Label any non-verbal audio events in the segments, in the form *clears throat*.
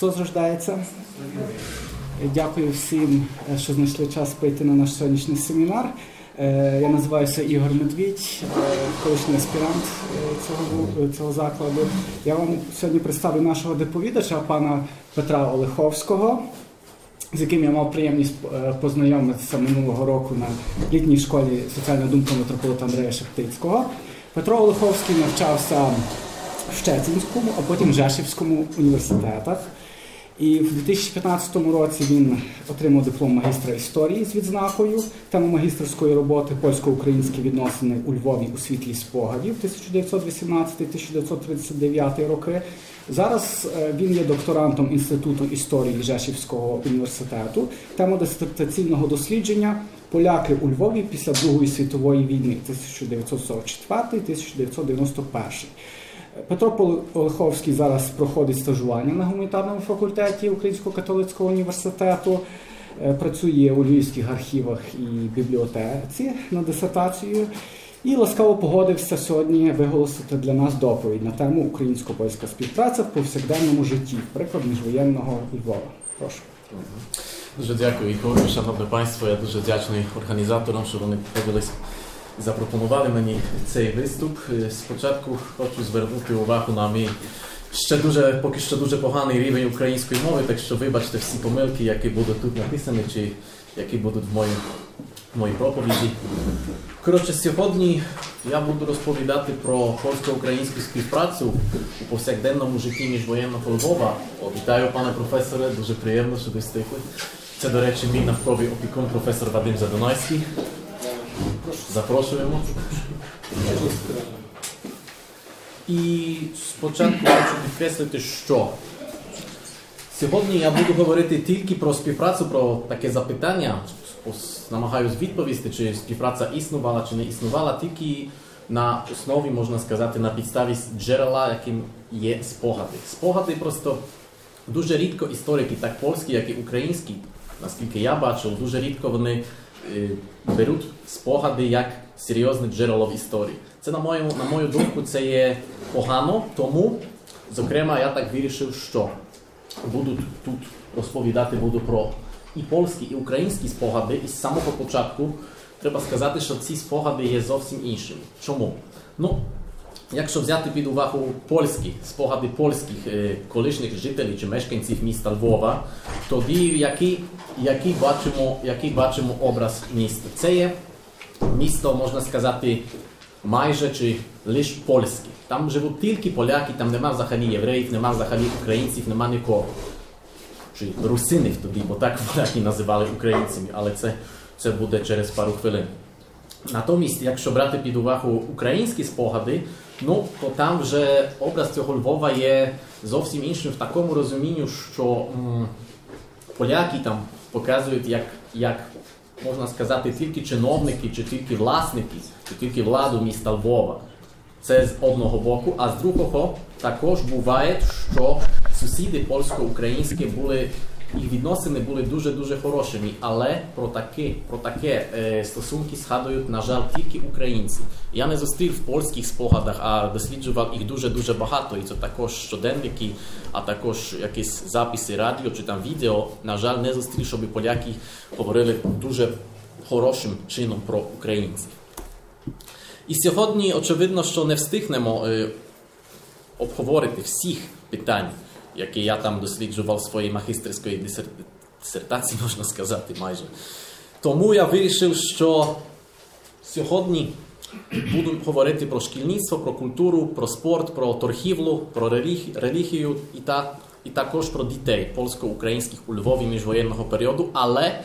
Христос рождається. Дякую всім, що знайшли час прийти на наш сьогоднішній семінар. Я називаюся Ігор Медвідь, колишній аспірант цього цього закладу. Я вам сьогодні представлю нашого доповідача, пана Петра Олеховського, з яким я мав приємність познайомитися минулого року на літній школі соціальна думка митрополита Андрея Шептицького. Петро Олеховський навчався в Щецинському, а потім в Жешівському університетах. І в 2015 році він отримав диплом магістра історії з відзнакою. Тема магістерської роботи польсько-українські відносини у Львові у світлі спогадів 1918-1939 роки. Зараз він є докторантом Інституту історії Жешівського університету. Тема дисертаційного дослідження Поляки у Львові після Другої світової війни 1944-1991. Петро Олеховський зараз проходить стажування на гуманітарному факультеті Українського католицького університету, працює у Львівських архівах і бібліотеці на дисертацію і ласкаво погодився сьогодні виголосити для нас доповідь на тему українсько-польська співпраця в повсякденному житті, приклад міжвоєнного Львова. Прошу. Дуже дякую, Ігорю, шановне панство. Я дуже вдячний організаторам, що вони погодились запропонували мені цей виступ. Спочатку хочу звернути увагу на мій ще дуже, поки що дуже поганий рівень української мови, так що вибачте всі помилки, які будуть тут написані, чи які будуть в моїй, в моїй проповіді. Коротше, сьогодні я буду розповідати про польсько-українську співпрацю у повсякденному житті міжвоєнного Львова. Вітаю, пане професоре, дуже приємно, що ви встигли. Це, до речі, мій навковий опікун, професор Вадим Задонойський. Запрошуємо. І спочатку хочу підкреслити, що сьогодні я буду говорити тільки про співпрацю, про таке запитання. Намагаюсь відповісти, чи співпраця існувала, чи не існувала, тільки на основі, можна сказати, на підставі джерела, яким є спогади. Спогади просто дуже рідко історики, так польські, як і українські, наскільки я бачив, дуже рідко вони беруть спогади як серйозне джерело в історії. Це, на мою, на мою думку, це є погано, тому, зокрема, я так вирішив, що буду тут розповідати буду про і польські, і українські спогади, і з самого початку треба сказати, що ці спогади є зовсім іншими. Чому? Ну, Якщо взяти під увагу польські спогади польських колишніх жителів чи мешканців міста Львова, тоді який, який, бачимо, який бачимо образ міста? Це є місто, можна сказати, майже чи лише польське. Там живуть тільки поляки, там нема взагалі євреїв, нема взагалі українців, нема нікого. Чи русинів тоді, бо так *laughs* поляки називали українцями, але це, це буде через пару хвилин. Натомість, якщо брати під увагу українські спогади, ну то там вже образ цього Львова є зовсім іншим в такому розумінні, що м, поляки там показують, як, як можна сказати, тільки чиновники, чи тільки власники, чи тільки владу міста Львова. Це з одного боку, а з другого також буває, що сусіди польсько-українські були їх відносини були дуже-дуже хорошими, але про таке, про таке е, стосунки згадують, на жаль, тільки українці. Я не зустрів в польських спогадах, а досліджував їх дуже-дуже багато. І це також щоденники, а також якісь записи радіо чи там відео. На жаль, не зустрів, щоб поляки говорили дуже хорошим чином про українців. І сьогодні, очевидно, що не встигнемо е, обговорити всіх питань які я там досліджував в своїй магістерської дисертації, *laughs* можна сказати, майже. Тому я вирішив, що сьогодні буду говорити про шкільництво, про культуру, про спорт, про торгівлю, про релігію і, та, і також про дітей польсько-українських у Львові міжвоєнного періоду. Але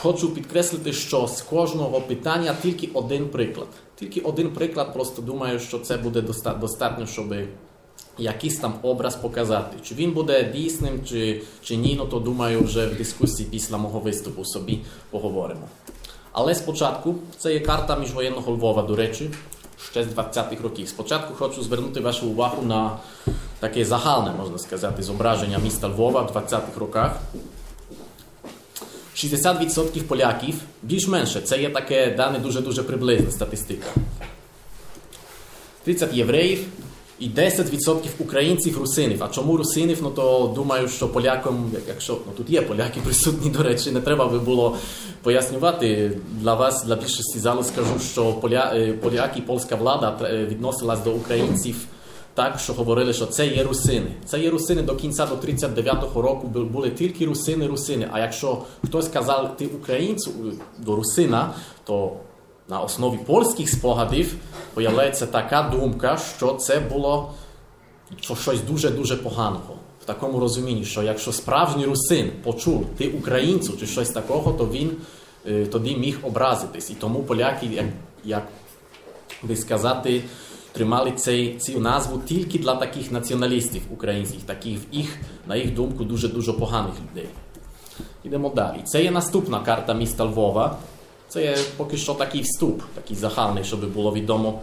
хочу підкреслити, що з кожного питання тільки один приклад. Тільки один приклад, просто думаю, що це буде достатньо, щоб якийсь там образ показати. Чи він буде дійсним, чи, чи ні, ну то думаю, вже в дискусії після мого виступу собі поговоримо. Але спочатку це є карта міжвоєнного Львова, до речі, ще з 20-х років. Спочатку хочу звернути вашу увагу на таке загальне, можна сказати, зображення міста Львова в 20-х роках. 60% поляків, більш-менше, це є таке дане дуже-дуже приблизна статистика. 30 євреїв, і 10% українців русинів. А чому русинів? Ну то думаю, що полякам, якщо ну тут є поляки присутні, *laughs* до речі, не треба би було пояснювати для вас, для більшості залу скажу, що поля, е, поляки, польська влада е, відносилась до українців. Так, що говорили, що це є русини. Це є русини до кінця до 39-го року були тільки русини, русини. А якщо хтось казав ти українцю до русина, то на основі польських спогадів появляється така думка, що це було щось дуже-дуже поганого. В такому розумінні, що якщо справжній русин почув ти українцю чи щось такого, то він е, тоді міг образитись. І тому поляки, як, як би сказати, тримали цей, цю назву тільки для таких націоналістів українських, таких їх, на їх думку, дуже-дуже поганих людей. Ідемо далі. Це є наступна карта міста Львова. Це є поки що такий вступ, такий загальний, щоб було відомо,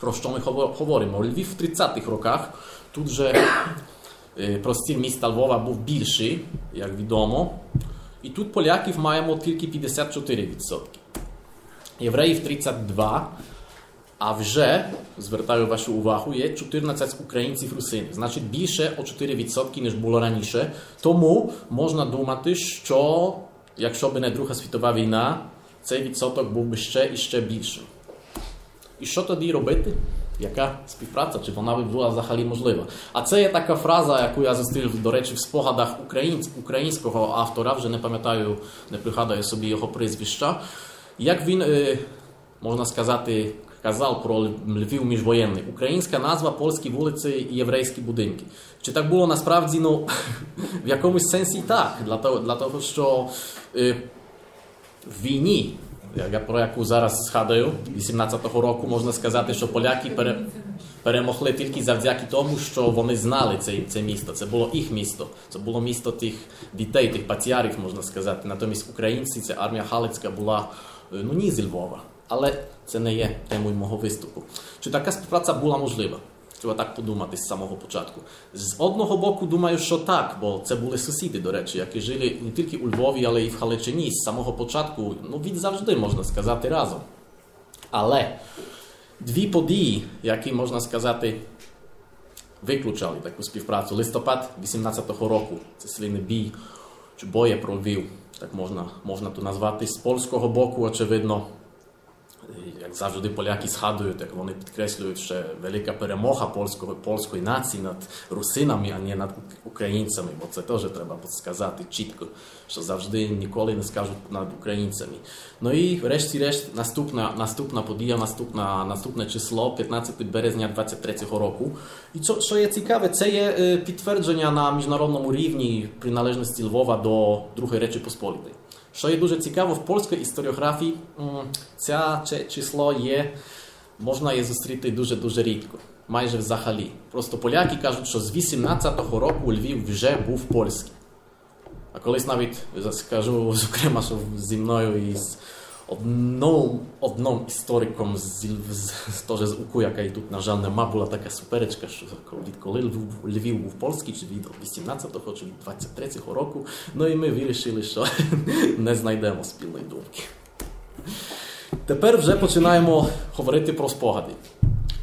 про що ми говоримо. Львів в 30-х роках тут же простір міста Львова був більший, як відомо. І тут поляків маємо тільки 54%. Євреїв 32%. А вже, звертаю вашу увагу, є 14 українців русин. Значить більше о 4%, ніж було раніше. Тому можна думати, що якщо б не Друга світова війна, цей відсоток був би ще і ще більшим. І що тоді робити? Яка співпраця, чи вона була взагалі можлива? А це є така фраза, яку я зустрів, до речі, в спогадах українського автора, вже не пам'ятаю, не пригадаю собі його прізвища. Як він, можна сказати, казав про Львів міжвоєнний. Українська назва, польські вулиці і єврейські будинки. Чи так було насправді, ну, *laughs* в якомусь сенсі так, для того, для того що війні, про яку зараз згадую, 18-го року можна сказати, що поляки пере, перемогли тільки завдяки тому, що вони знали це, це місто. Це було їх місто. Це було місто тих дітей, тих паціарів, можна сказати. Натомість українці, ця армія Халицька була ну, ні зі Львова. Але це не є темою мого виступу. Чи така співпраця була можлива? Треба так подумати з самого початку. З одного боку, думаю, що так, бо це були сусіди, до речі, які жили не тільки у Львові, але й в Халичині з самого початку, ну, від завжди, можна сказати, разом. Але дві події, які, можна сказати, виключали таку співпрацю. Листопад 18-го року, це свійний бій, чи боє про Львів, так можна, можна то назвати, з польського боку, очевидно. Як завжди поляки згадують, як вони підкреслюють, що велика перемога польської, польської нації над русинами, а не над українцями, бо це теж треба сказати чітко, що завжди ніколи не скажуть над українцями. Ну і врешті-решт наступна, наступна подія, наступна, наступне число, 15 березня 23-го року. І що, що є цікаве, це є підтвердження на міжнародному рівні приналежності Львова до Другої Речі Посполітої. Що є дуже цікаво, в польській історіографії це число є, можна її зустріти дуже-дуже рідко, майже взагалі. Просто поляки кажуть, що з 18-го року Львів вже був польський. А колись навіть скажу, *laughs* зокрема, що зі мною із одним, одному істориком з, з, теж з УКУ, яка і тут, на жаль, нема, була така суперечка, що Львів, Львів був польський, чи від 18-го, чи від 23-го року. Ну і ми вирішили, що *laughs* не знайдемо спільної думки. Тепер вже починаємо говорити про спогади.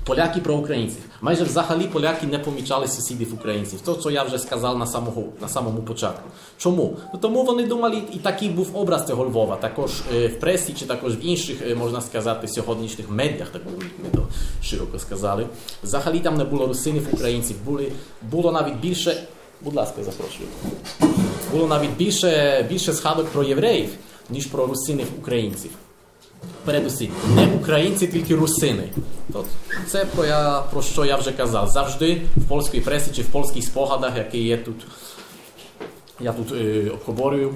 Поляки про українців. Майже взагалі поляки не помічали сусідів українців. То, що я вже сказав на самого, на самому початку. Чому? Ну, Тому вони думали, і такий був образ цього Львова, також е, в пресі, чи також в інших, е, можна сказати, сьогоднішніх медіях, так ми то широко сказали. Взагалі там не було русинів українців, були, було навіть більше. Будь ласка, запрошую. Було навіть більше, більше згадок про євреїв, ніж про русинів українців передусім не українці, тільки русини. Тобто, це про, я, про що я вже казав. Завжди в польській пресі чи в польських спогадах, які є тут, я тут е, обговорюю,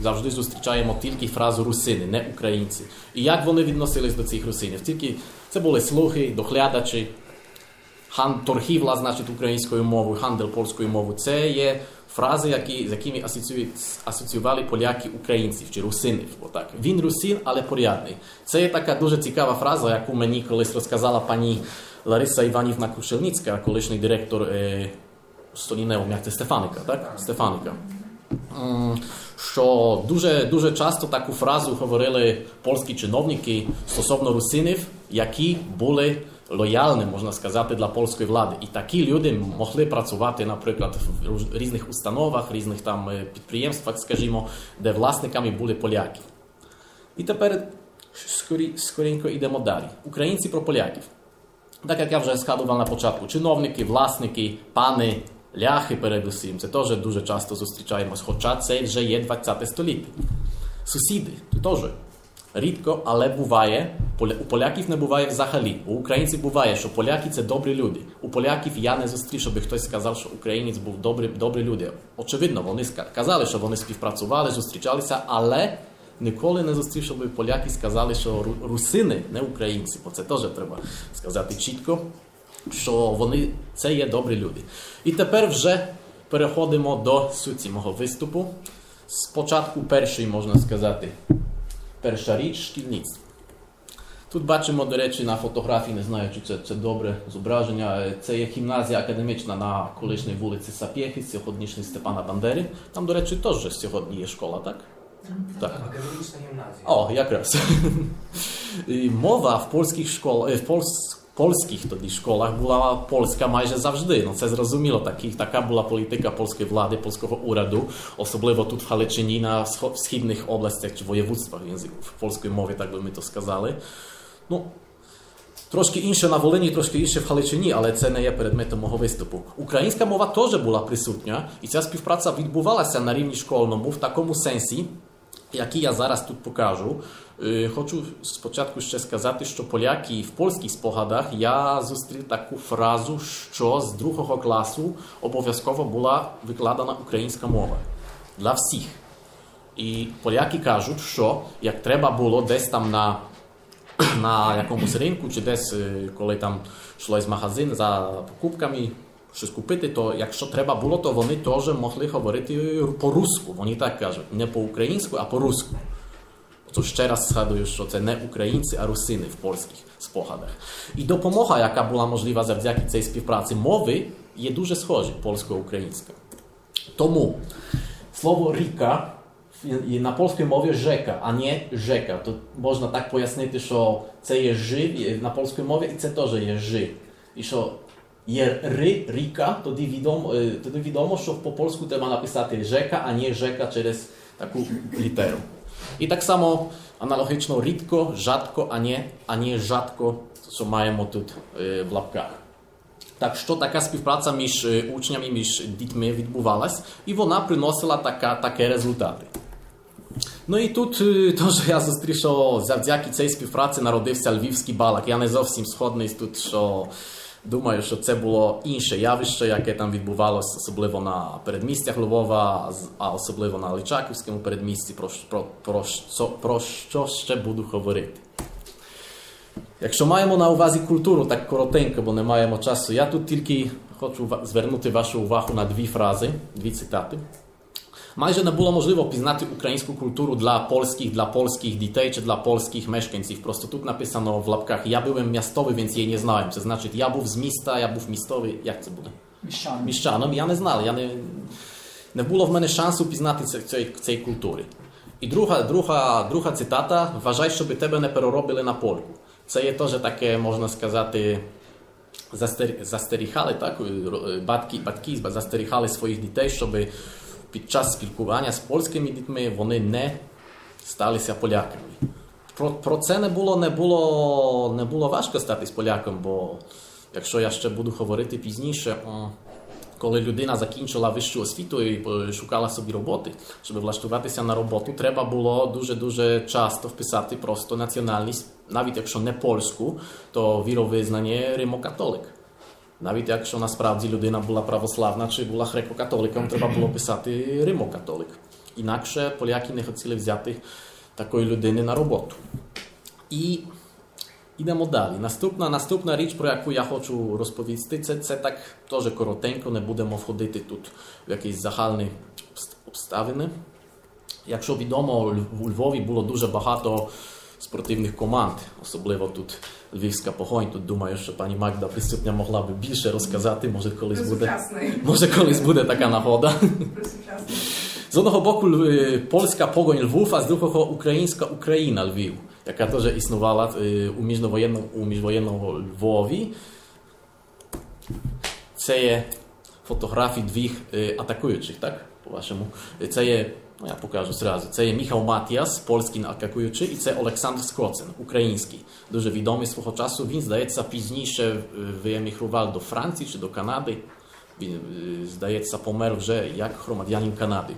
завжди зустрічаємо тільки фразу русини, не українці. І як вони відносились до цих русинів? Тільки це були слухи, доглядачі, торгівла, значить, українською мовою, хандел польською мовою. Це є фрази, які, з якими асоціювали поляки українців чи русинів. Отак. Він русин, але порядний. Це є така дуже цікава фраза, яку мені колись розказала пані Лариса Іванівна Кушельницька, колишній директор е, Столінево, як це Стефаника, так? Стефаника. Що дуже дуже часто таку фразу говорили польські чиновники стосовно русинів, які були лояльним, можна сказати, для польської влади. І такі люди могли працювати, наприклад, в різних установах, різних там підприємствах, скажімо, де власниками були поляки. І тепер скорі, скоренько йдемо далі. Українці про поляків. Так як я вже згадував на початку, чиновники, власники, пани, ляхи передусім, це теж дуже часто зустрічаємось, хоча це вже є 20 століття. Сусіди, теж. Рідко, але буває. У поляків не буває взагалі. У українців буває, що поляки це добрі люди. У поляків я не зустрів, щоб хтось сказав, що українець був добрі, добрі люди. Очевидно, вони казали, що вони співпрацювали, зустрічалися, але ніколи не зустрів, щоб поляки сказали, що русини не українці. Бо це теж треба сказати чітко, що вони це є добрі люди. І тепер вже переходимо до суті мого виступу. Спочатку перший, можна сказати, перша річ шкільництво. Тут бачимо, до речі, на фотографії, не знаю, чи це це добре зображення. Це є гімназія академічна на колишній вулиці Сапєхи, сьогоднішній Степана Бандери. Там, до речі, теж сьогодні є школа, так? Так. Академічна гімназія. О, якраз. І Мова в польських школах, в польських польських тоді школах була польська майже завжди. Це зрозуміло. Така була політика польської влади, польського уряду, особливо тут в Галичині, на східних областях чи воєводствах в польській мові, так би ми то сказали. Ну, Трошки інше на Волині, трошки інше в Галичині, але це не є предметом мого виступу. Українська мова теж була присутня, і ця співпраця відбувалася на рівні школьному в такому сенсі, який я зараз тут покажу. Хочу спочатку ще сказати, що поляки в польських спогадах я зустрів таку фразу, що з другого класу обов'язково була викладена українська мова для всіх. І поляки кажуть, що як треба було десь там на на якомусь ринку, чи десь, коли там йшло з магазин за покупками, щось купити, то якщо треба було, то вони теж могли говорити по-руску. Вони так кажуть, не по-українську, а по-руску. То ще раз згадую, що це не українці, а русини в польських спогадах. І допомога, яка була можлива завдяки цій співпраці мови, є дуже схожі польсько-українська. Тому слово ріка є на польській мові rzeka, а не rzeka. То можна так пояснити, що це є жи на польській мові, і це теж є жи. І що є ри, ріка, тоді відомо, тоді відомо, що по польську треба написати rzeka, а не rzeka через таку літеру. І так само аналогічно рідко, жадко, а не, а не жадко, що маємо тут в лапках. Так що така співпраця між учнями, між дітьми відбувалась, і вона приносила така, такі результати. Ну і тут теж я зустрів, що завдяки цій співпраці народився львівський балак. Я не зовсім сходний тут, що Думаю, що це було інше явище, яке там відбувалося, особливо на передмістях Львова, а особливо на Личаківському передмісті, про, про, про, про, про що ще буду говорити. Якщо маємо на увазі культуру, так коротенько, бо не маємо часу, я тут тільки хочу звернути вашу увагу на дві фрази, дві цитати. Майже не було можливо пізнати українську культуру для польських, для польських дітей чи для польських мешканців. Просто тут написано в лапках Я byłem містовий, więc її не знаю. Це значить, я був з міста, я був містовий. Як це буде? Міщаном. Міщаном. Я не знав. Я не, не було в мене шансу пізнати цієї цей культури. І друга, друга, друга цитата: Вважай, щоб тебе не переробили на польку. Це є теж таке, можна сказати, застерігали, так? Батьки, батьки застерігали своїх дітей, щоби під час спілкування з польськими дітьми вони не сталися поляками. Про про це не було не було, не було важко стати поляком, бо якщо я ще буду говорити пізніше, коли людина закінчила вищу освіту і шукала собі роботи, щоб влаштуватися на роботу, треба було дуже-дуже часто вписати просто національність, навіть якщо не польську, то віровизнання римокатолик. Навіть якщо насправді людина була православна чи була греко-католиком, треба було писати римокатолик. Інакше поляки не хотіли взяти такої людини на роботу. І йдемо далі. Наступна наступна річ, про яку я хочу розповісти, це це так теж коротенько, не будемо входити тут в якісь загальні обставини. Якщо відомо, у Львові було дуже багато спортивних команд, особливо тут Львівська погонь. Тут думаю, що пані Магда присутня могла би більше розказати. Може, колись буде може, колись буде така нагода. З одного боку польська погонь Львів, а з другого українська Україна Львів. яка теж існувала е, у міжвоєнному, у міжвоєнному Львові. Це є фотографії двох е, атакуючих, так? По-вашому. Це є, ну я покажу зразу, це є Міхал Матіас, польський атакуючий, і це Олександр Скоцин, український, дуже відомий свого часу. Він, здається, пізніше виемігрував до Франції чи до Канади. Він, здається, помер вже як громадянин Канади.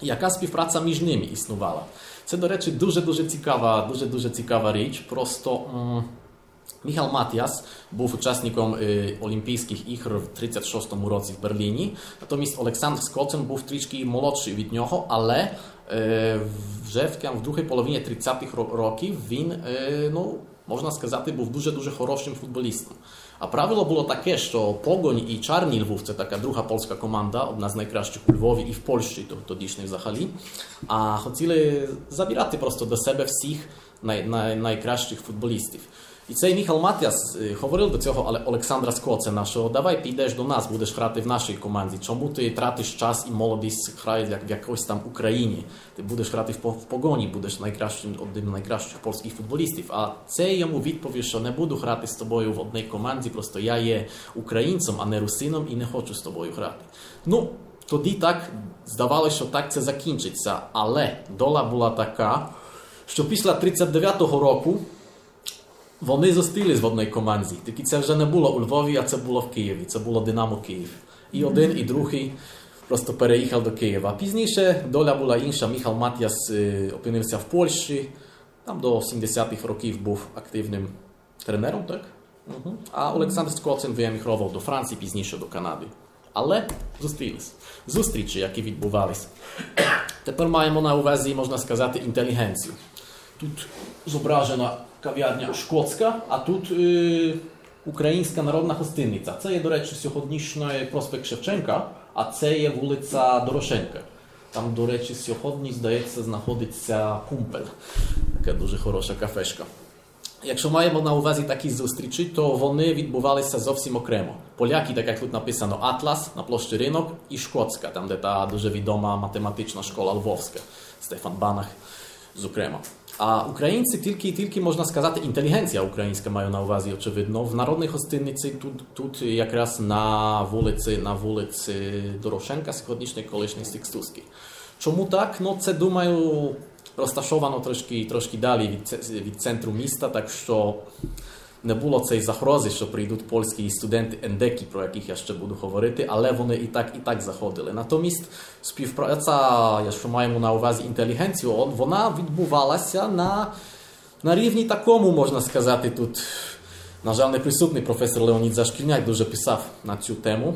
Яка співпраця між ними існувала? Це, до речі, дуже-дуже цікава, дуже-дуже цікава річ. Просто м Міхал Матіас був учасником е, Олімпійських ігор в 36-му році в Берліні. Натомість Олександр Скоцен був трішки молодший від нього, але е, вже в, в другій половині 30-х років він, е, ну, можна сказати, був дуже-дуже хорошим футболістом. А правило було таке, що Погонь і Чарні Львов це така друга польська команда, одна з найкращих у Львові і в Польщі, тодішній взагалі. А хотіли забирати просто до себе всіх най, най, найкращих футболістів. І цей Міхал Матіас говорив до цього Олександра Скоцена, що давай підеш до нас, будеш грати в нашій команді. Чому ти тратиш час і молодість граєш як в якось там Україні? Ти будеш грати в погоні, будеш найкращим одним з найкращих польських футболістів. А це йому відповів, що не буду грати з тобою в одній команді, просто я є українцем, а не русином, і не хочу з тобою грати. Ну, тоді так здавалося, що так це закінчиться. Але доля була така, що після 39-го року. Вони зустрілись в одній команді, тільки це вже не було у Львові, а це було в Києві. Це було Динамо Київ. І один, і другий просто переїхав до Києва. Пізніше доля була інша. Міхал Матіас опинився в Польщі. Там до 70-х років був активним тренером, так? Угу. А Олександр Скоцин виемігрував до Франції, пізніше до Канади. Але зустрілись. Зустрічі, які відбувалися. Тепер маємо на увазі, можна сказати, інтелігенцію. Тут зображена шкотська, а тут е, українська народна гостиниця. Це є, до речі, сьогоднішній проспект Шевченка, а це є вулиця Дорошенка. Там, до речі, сьогодні, здається, знаходиться Кумпель. Така дуже хороша кафешка. Якщо маємо на увазі такі зустрічі, то вони відбувалися зовсім окремо. Поляки, так як тут написано, Атлас на площі Ринок і Шкотська, там де та дуже відома математична школа Львовська, Стефан Банах, зокрема. А українці тільки тільки можна сказати, інтелігенція українська маю на увазі, очевидно. В народній гостиниці тут тут якраз на вулиці Дорошенка, сьогоднішній колишній Сикстуський. Чому так? Ну це думаю розташовано трошки далі від центру міста, так що не було цієї загрози, що прийдуть польські студенти ендеки, про яких я ще буду говорити, але вони і так і так заходили. Натомість співпраця, якщо маємо на увазі інтелігенцію, вона відбувалася на на рівні такому, можна сказати, тут, на жаль, не присутній професор Леонід Зашкільняк дуже писав на цю тему.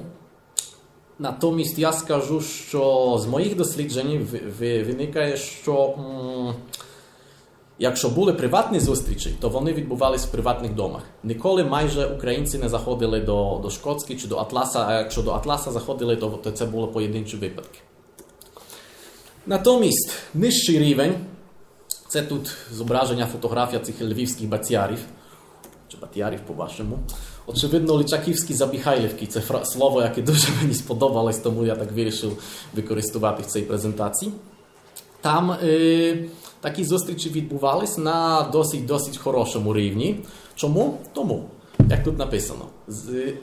Натомість я скажу, що з моїх досліджень виникає, що. Якщо були приватні зустрічі, то вони відбувалися в приватних домах. Ніколи майже українці не заходили до до Шкотськи чи до Атласа, а якщо до Атласа заходили, то, то це було поєдинчі випадки. Натомість нижчий рівень це тут зображення фотографія цих львівських баціарів, чи батіарів по-вашому. Очевидно, Личаківські Забіхайлівки це слово, яке дуже *laughs* мені сподобалось, тому я так вирішив використовувати в цій презентації. Там. Е такі зустрічі відбувались на досить досить хорошому рівні. Чому? Тому, як тут написано,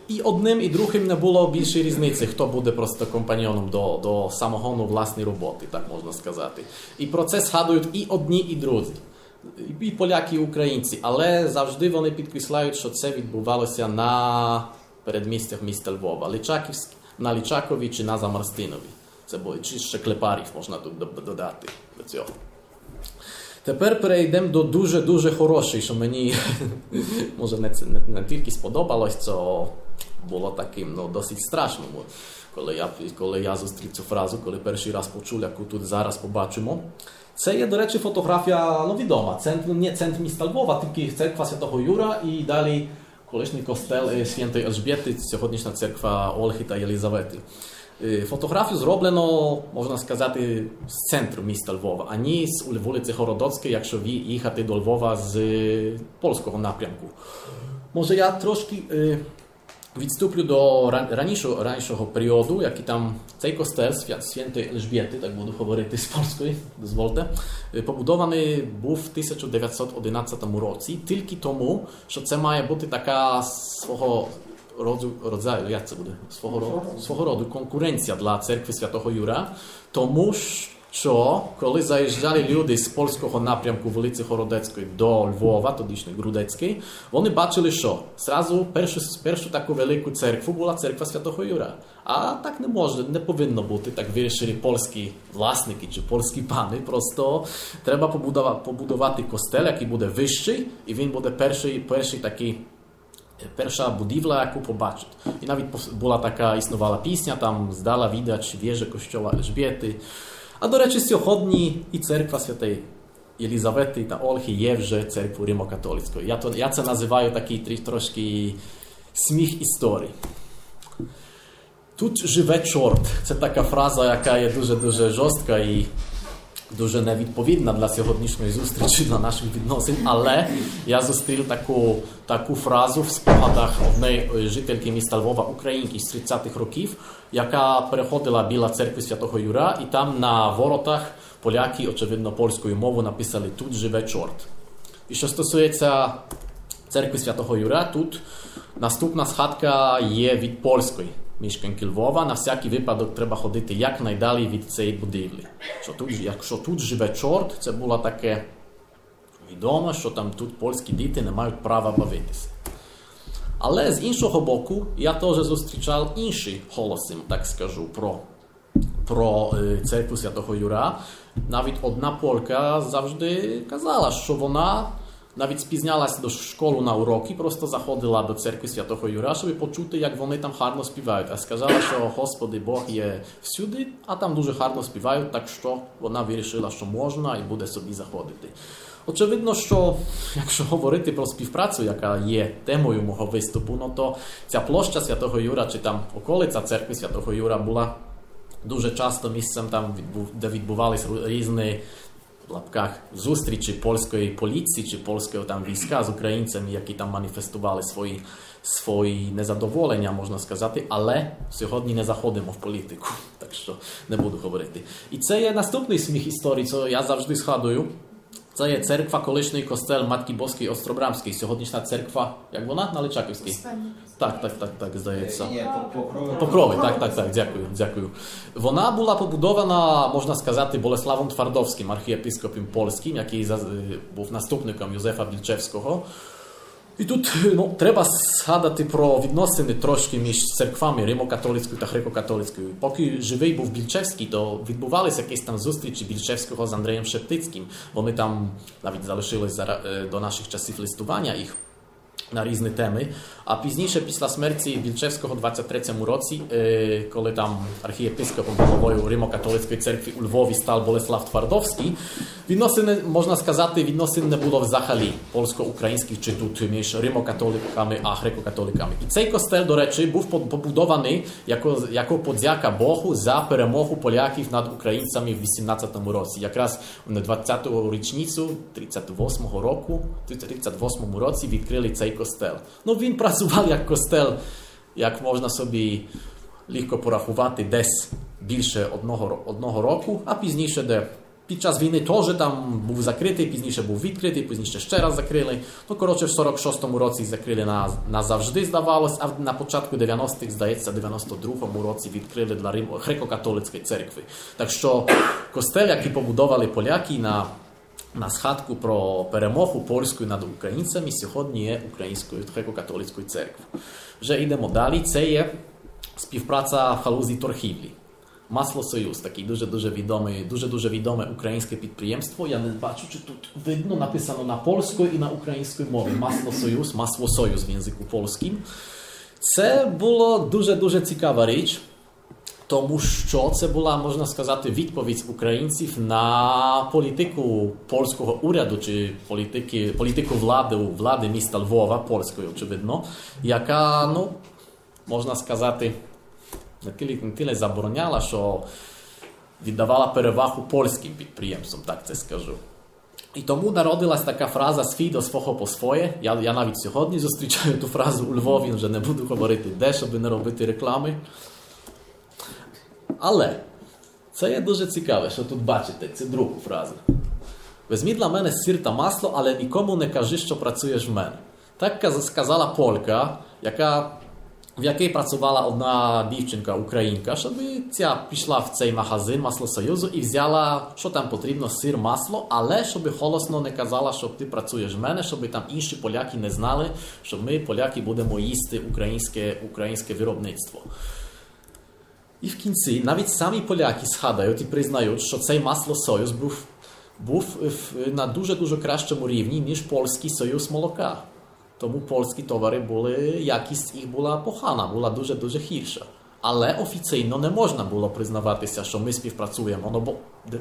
і одним, і другим не було більшої різниці, хто буде просто компаньоном до до самогону власної роботи, так можна сказати. І про це згадують і одні, і друзі. І поляки, і українці, але завжди вони підкреслюють, що це відбувалося на передмістях міста Львова, Личаківськ, на Личакові чи на Замарстинові. Це були чи ще клепарів можна тут додати до цього. Тепер перейдемо до дуже-дуже хорошої, що мені *laughs* може не, не, не тільки сподобалось, це було таким ну, досить страшним. Коли я коли я зустрів цю фразу, коли перший раз почув, яку тут зараз побачимо. Це є, до речі, фотографія ну, відома. Центр, не центр міста Львова, тільки церква Святого Юра і далі колишній костел Святої Ельжбєти, сьогоднішня церква Ольги та Єлізавети. Фотографію зроблено, можна сказати, з центру міста Львова, ані з вулиці Городоцької, якщо їхати до Львова з польського напрямку. Може я трошки відступлю до ран- ранішого, ранішого періоду, який там цей костел свят, Святої Ельжбєти, так буду говорити з польської, дозвольте, е, побудований був в 1911 році, тільки тому, що це має бути така свого роду, rodzaju, як це буде? Свого свого роду конкуренція для церкви Святого Юра, тому що коли заїжджали люди з польського напрямку вулиці Городецької до Львова, тодішньої Грудецької, вони бачили, що зразу першу, першу таку велику церкву була церква Святого Юра. А так не може, не повинно бути, так вирішили польські власники чи польські пани. Просто треба побудувати, побудувати костел, який буде вищий, і він буде перший, перший такий перша будівля, яку побачить. І навіть пос- була така існувала пісня, там здала відач вежа костьола Ельжбєти. А до речі, сьогодні і церква святої Єлізавети та Ольги є вже церквою Римо-католицькою. Я, то, я це називаю такий трі- трошки сміх історії. Тут живе чорт. Це така фраза, яка є дуже-дуже жорстка і дуже невідповідна для сьогоднішньої зустрічі, для наших відносин. Але я зустрів таку, таку фразу в спогадах однієї е, жительки міста Львова, українки з 30-х років, яка переходила біля церкви Святого Юра, і там на воротах поляки, очевидно, польською мовою написали Тут живе чорт. І що стосується церкви Святого Юра, тут наступна згадка є від польської мешканки Львова. На всякий випадок треба ходити якнайдалі від цієї будівлі. Що тут, якщо тут живе чорт, це було таке відомо, що там тут польські діти не мають права бавитися. Але з іншого боку, я теж зустрічав інші голоси, так скажу, про, про е, церкву Святого Юра. Навіть одна полька завжди казала, що вона навіть спізнялася до школи на уроки, просто заходила до церкви Святого Юра, щоб почути, як вони там гарно співають. А сказала, що Господи Бог є всюди, а там дуже гарно співають, так що вона вирішила, що можна і буде собі заходити. Очевидно, що якщо говорити про співпрацю, яка є темою мого виступу, ну то ця площа Святого Юра чи там околиця церкви Святого Юра була дуже часто місцем, там, де відбувалися різні лапках зустрічі польської поліції чи польського там війська з українцями, які там маніфестували свої, свої незадоволення, можна сказати, але сьогодні не заходимо в політику, *laughs* так що не буду говорити. І це є наступний сміх історії, що я завжди згадую. Це є церква, колишній костел Матки Боскій Остробрамській, Сьогоднішня церква, як вона? На Личаківській? Так, так, так, так, здається. Покрови. Покрови, так, так, так, дякую, дякую. Вона була побудована, можна сказати, Болеславом Твардовським, архієпископом польським, який за- був наступником Йозефа Білчевського. І тут ну, треба згадати про відносини трошки між церквами Римо-католицькою та греко-католицькою. Поки живий був Більчевський, то відбувалися якісь там зустрічі Більчевського з Андреєм Шептицьким. Вони там навіть залишились за- до наших часів листування їх на різні теми. А пізніше, після смерті Більчевського в 23-му році, е, коли там архієпископом головою Римо-католицької церкви у Львові став Болеслав Твардовський, відносини, можна сказати, відносин не було взагалі польсько-українських чи тут між римо-католиками а греко-католиками. І цей костел, до речі, був побудований як подяка Богу за перемогу поляків над українцями в 18-му році. Якраз на 20-ту річницю 38-го року, 38-му році відкрили цей костел. Ну, він працював як костел, як можна собі легко порахувати, десь більше одного, одного року, а пізніше, де під час війни теж там був закритий, пізніше був відкритий, пізніше ще раз закрили. Ну, коротше, в 46-му році закрили на, назавжди, здавалось, а на початку 90-х, здається, 92-му році відкрили для Рим, греко-католицької церкви. Так що костел, який побудували поляки на на згадку про перемогу польської над українцями сьогодні є українською греко-католицькою церквою. Вже йдемо далі. Це є співпраця в галузі торгівлі. Масло Союз, такий дуже дуже відомий, дуже дуже відоме українське підприємство. Я не бачу, чи тут видно написано на польської і на українській мові. Масло Союз, масло Союз в язику польським. Це було дуже дуже цікава річ. Тому що це була, можна сказати, відповідь українців на політику польського уряду чи політики, політику влади, влади міста Львова, польської, очевидно, яка, ну, можна сказати, не тільки, забороняла, що віддавала перевагу польським підприємствам, так це скажу. І тому народилась така фраза свій до свого по своє. Я, я навіть сьогодні зустрічаю ту фразу у Львові, вже не буду говорити де, щоб не робити реклами. Але це є дуже цікаве, що тут бачите, це другу фразу. Візьмі для мене сир та масло, але нікому не кажи, що працюєш в мене. Так сказала Полька, яка, в якій працювала одна дівчинка, українка, щоб ця пішла в цей магазин Масло Союзу і взяла, що там потрібно, сир, масло, але щоб голосно не казала, що ти працюєш в мене, щоб там інші поляки не знали, що ми, поляки, будемо їсти українське, українське виробництво. І в кінці навіть самі поляки згадають і признають, що цей масло союз був, був на дуже-дуже кращому рівні, ніж польський союз молока. Тому польські товари були, якість їх була погана, була дуже-дуже гірша. Але офіційно не можна було признаватися, що ми співпрацюємо, ну бо де,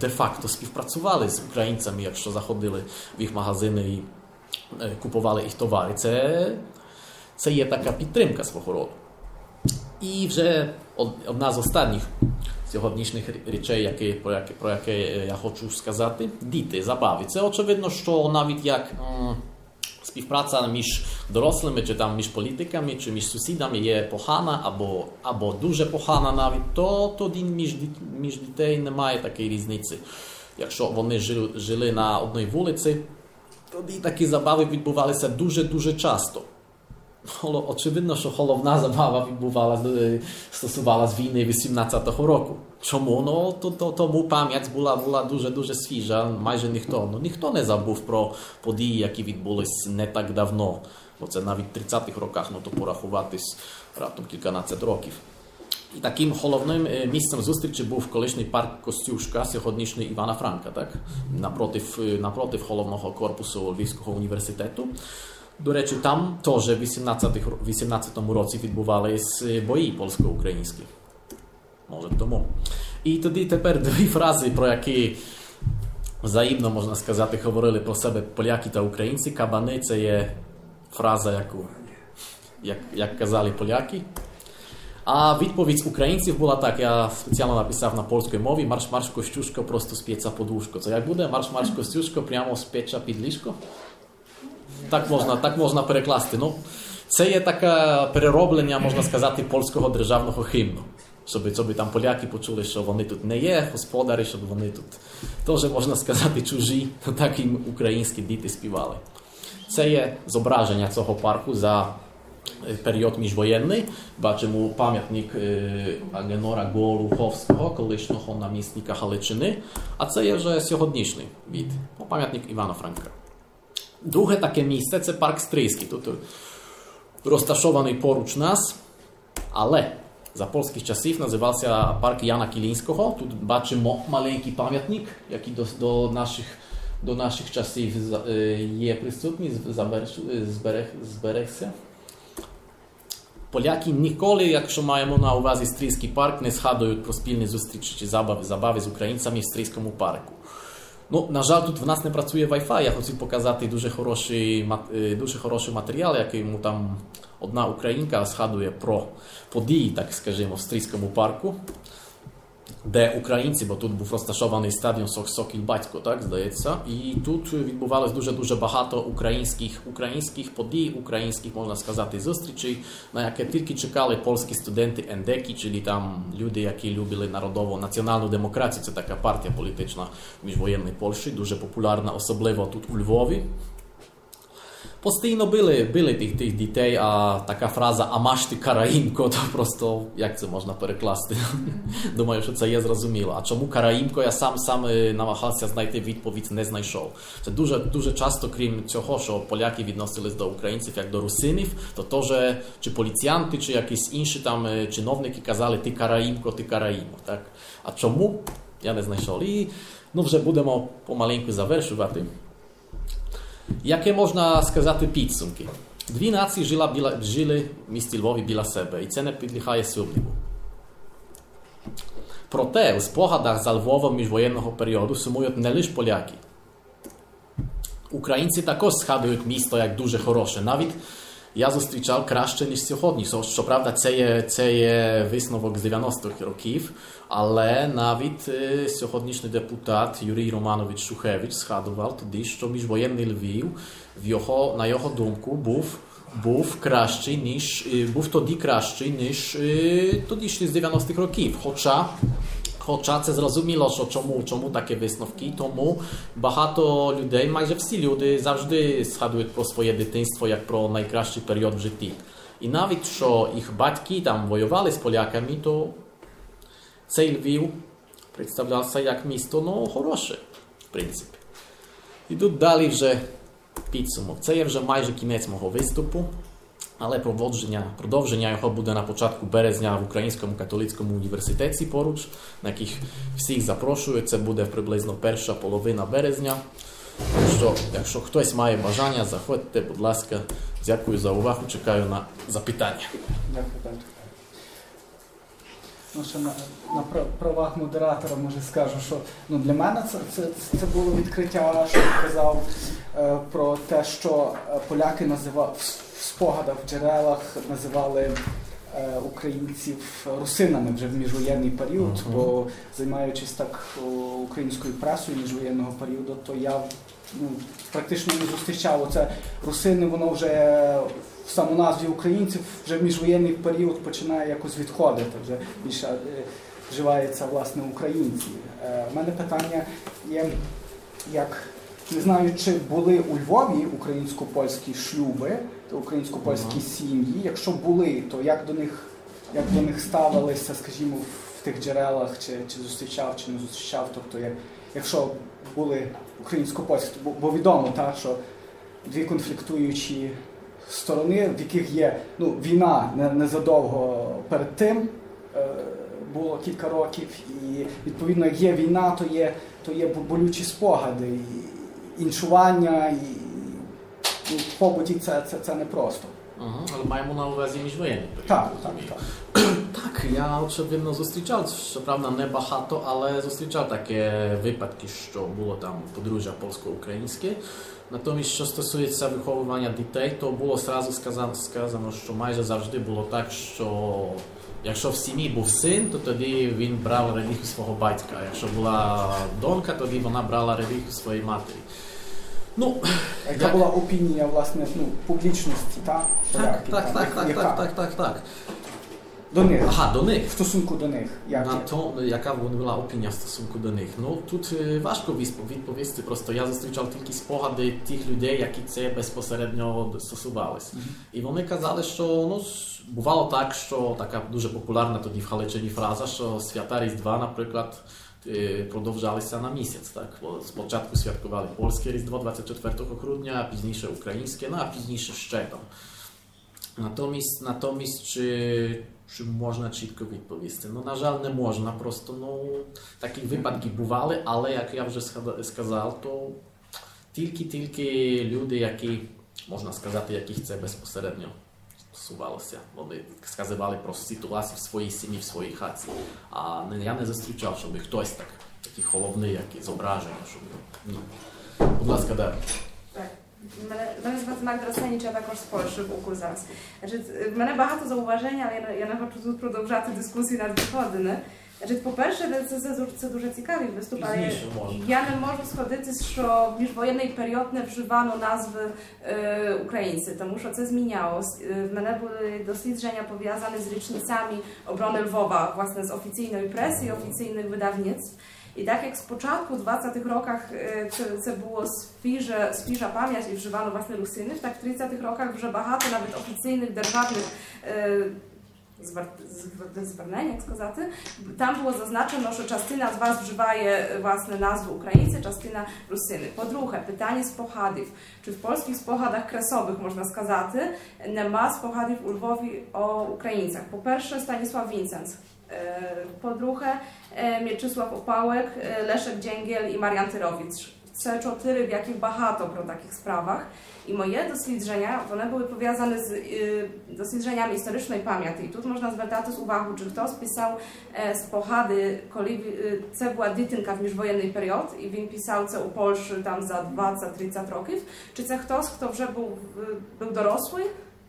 де-факто співпрацювали з українцями, якщо заходили в їх магазини і е, купували їх товари. Це, це є така підтримка свого роду. І вже одна з останніх сьогоднішніх речей, які, про, які, про які я хочу сказати, діти, забави. Це очевидно, що навіть як співпраця між дорослими, чи там між політиками, чи між сусідами є погана або, або дуже погана навіть, то тоді між, між дітей немає такої різниці. Якщо вони жили, жили на одній вулиці, тоді такі забави відбувалися дуже-дуже часто. Очевидно, що головна забава відбувалася, е, стосувалась війни 18-го року. Чому? Ну, то, то, тому пам'ять була, була дуже-дуже свіжа, майже ніхто. Ну, ніхто не забув про події, які відбулись не так давно. Бо це навіть в 30-х роках, ну то порахуватись раптом кільканадцять років. І таким головним місцем зустрічі був колишній парк Костюшка, сьогоднішній Івана Франка, так? Напротив, напротив головного корпусу Львівського університету. До речі, там теж в 18 18-му році відбувались е, бої польсько-українські. Може тому. І тоді тепер дві фрази, про які взаємно, можна сказати, говорили про себе поляки та українці. Кабани це є фраза, яку, як, як казали поляки. А відповідь українців була так, я спеціально написав на польській мові марш-марш Костюшко просто з п'єца под. Це як буде? Марш-марш Костюшко прямо з печа під ліжко? Так можна, так можна перекласти. Ну, це є таке перероблення, можна сказати, польського державного хімну. Щоб, щоб там поляки почули, що вони тут не є господарі, щоб вони тут теж, можна сказати, чужі, так і українські діти співали. Це є зображення цього парку за е, період міжвоєнний. Бачимо пам'ятник е, Агенора Голуховського, колишнього намісника Галичини. А це є вже сьогоднішній від ну, пам'ятник Івана Франка. Друге таке місце це парк Стрийський. Тут розташований поруч нас, але за польських часів називався парк Яна Кілінського. Тут бачимо маленький пам'ятник, який до, до, наших, до наших часів е, є присутній, зберег, зберегся. Поляки ніколи, якщо маємо на увазі Стрийський парк, не згадують про спільні зустрічі чи забави, забави з українцями в Стрийському парку. Ну, на жаль, тут в нас не працює Wi-Fi. Я хотів показати дуже хороший, е, дуже хороший матеріал, який йому там одна українка згадує про події, так скажімо, в Стрійському парку, де українці, бо тут був розташований стадіон Сок- Батько, так здається. І тут відбувалось дуже-дуже багато українських, українських подій, українських, можна сказати, зустрічей, на яке тільки чекали польські студенти ендеки, czyli там люди, які любили народову національну демократію. Це така партія політична в міжвоєнній Польщі, дуже популярна, особливо тут у Львові. Постійно били, били тих, тих дітей, а така фраза «А маш ти караїмко» *laughs* то просто як це можна перекласти? *laughs* Думаю, що це є зрозуміло. А чому караїмко? Я сам сам е, намагався знайти відповідь, не знайшов. Це дуже дуже часто, крім цього, що поляки відносились до українців як до русинів, то теж чи поліціянти, чи якісь інші там е, чиновники казали ти караїмко, ти караїмо. Так? А чому? Я не знайшов. І ну, вже будемо помаленьку завершувати. Jakie można сказати підсумки? Дві нації жила біля, жили в місті Львові біля себе, і це не підлягає сумніву. Проте у спогадах за Львовом міжвоєнного періоду сумують не лише поляки. Українці також згадують місто як дуже хороше. Навіть я зустрічав краще, ніж сьогодні. Щоправда, це є, це є висновок з 90-х років, але навіть е, сьогоднішній депутат Юрій Романович Шухевич згадував тоді, що міжвоєнний Львів в його, на його думку був був кращий, ніж е, був тоді кращий, ніж е, тодішній з 90-х років. Хоча Хоча це зрозуміло, що чому, чому такі висновки, тому багато людей, майже всі люди завжди згадують про своє дитинство як про найкращий період в житті. І навіть що їх батьки там воювали з поляками, то цей Львів представлявся як місто ну, хороше, в принципі. І тут далі вже підсумок. Це є вже майже кінець мого виступу. Але продовження його буде на початку березня в Українському католицькому університеті поруч, на яких всіх запрошую. Це буде приблизно перша половина березня. Що, якщо хтось має бажання, заходьте, будь ласка, дякую за увагу. Чекаю на запитання. Ну, що на, на правах модератора може скажу, що ну, для мене це, це, це було відкриття, що він казав е, про те, що е, поляки називали в спогадах, в джерелах називали е, українців русинами вже в міжвоєнний період, Мгм. бо займаючись так українською пресою міжвоєнного періоду, то я ну, практично не зустрічав оце русини, воно вже в самоназві українців вже в міжвоєнний період починає якось відходити. Вже більше е, вживається власне українці. Е, У мене питання є, як не знаю, чи були у Львові українсько-польські шлюби, українсько-польські сім'ї. Якщо були, то як до них як до них ставилися, скажімо, в тих джерелах, чи, чи зустрічав, чи не зустрічав, тобто як, якщо були українсько-польські, бо, бо відомо, та, що дві конфліктуючі сторони, в яких є ну, війна незадовго перед тим. е, Було кілька років, і відповідно, як є війна, то є, то є болючі спогади, і іншування, і, і в побуті це, це, це непросто. Ага, але маємо на увазі міжвоєнний період. Так, так, так. *clears throat* Так, я очевидно зустрічав, щоправда, не багато, але зустрічав такі випадки, що було там подружжя польсько-українське. Натомість, що стосується виховування дітей, то було сразу сказано, сказано, що майже завжди було так, що якщо в сім'ї був син, то тоді він брав релігію свого батька. а Якщо була донька, тоді вона брала релігію своєї матері. Ну, Яка Як? була опінія власне ну, публічності, та? так, поляків, так, так, так, так, так, так, так. До них, них. в стосунку до них. Як На є? то, яка була опінія в стосунку до них. Ну тут е, важко відпо- відповісти. Просто я зустрічав тільки спогади тих людей, які це безпосередньо стосувалися. І вони казали, що ну бувало так, що така дуже популярна тоді в Галичині фраза, що свята Різдва, наприклад. Продовжалися на місяць, так Бо спочатку святкували польське різдво 24 грудня, а пізніше українське, ну а пізніше ще там. Натомість, натомість чи, чи можна чітко відповісти? Ну, на жаль, не можна. Просто ну, такі випадки бували, але як я вже сказав, то тільки-тільки люди, які, можна сказати, яких це безпосередньо стосувалося. Вони сказували про ситуацію в своїй сім'ї, в своїй хаті. А не- я не зустрічав, щоб хтось так, такий головний, який зображення, щоб ну. Будь ласка, далі. Так. Мене, мене звати Magda Росеніч, я також з Польщі в УКУ зараз. Значить, в мене багато зауважень, але я, не- я не хочу тут продовжати дискусію на дві години. Значить, по-перше, це, це, це дуже цікавий виступ, але Пізніше можна. я не можу сходитися, що в міжвоєнний період не вживано назви е, українці, тому що це змінялось. Е, В мене були дослідження пов'язані з річницями оборони Львова, власне, з офіційної преси і офіційних видавництв. І так як спочатку в 20-х роках е, це, це було свіжа, свіжа пам'ять і вживано власне русини, так в 30-х роках вже багато навіть офіційних державних е, звер- звер- звернень, як сказати, там було зазначено, що частина з вас вживає е, власне назву українці, частина русини. По-друге, питання спогадів. Чи в польських спогадах кресових можна сказати, нема спогадів у Львові о українцях? По-перше, Станіслав Вінценц. Е, Po-drugie, e, Mieczysław Opałek, e, Leszek Dzięgiel i Marian Tyrowicz. Це чотири, в яких багато про таких справах. І моє дослідження, вони були пов'язані з е, дослідженням історичної пам'яті. І тут можна звертати увагу, чи хтось писав е, спогади, коли е, це була дитинка в міжвоєнний період, і він писав це у Польщі там за 20-30 років, чи це хтось, хто вже був, е, був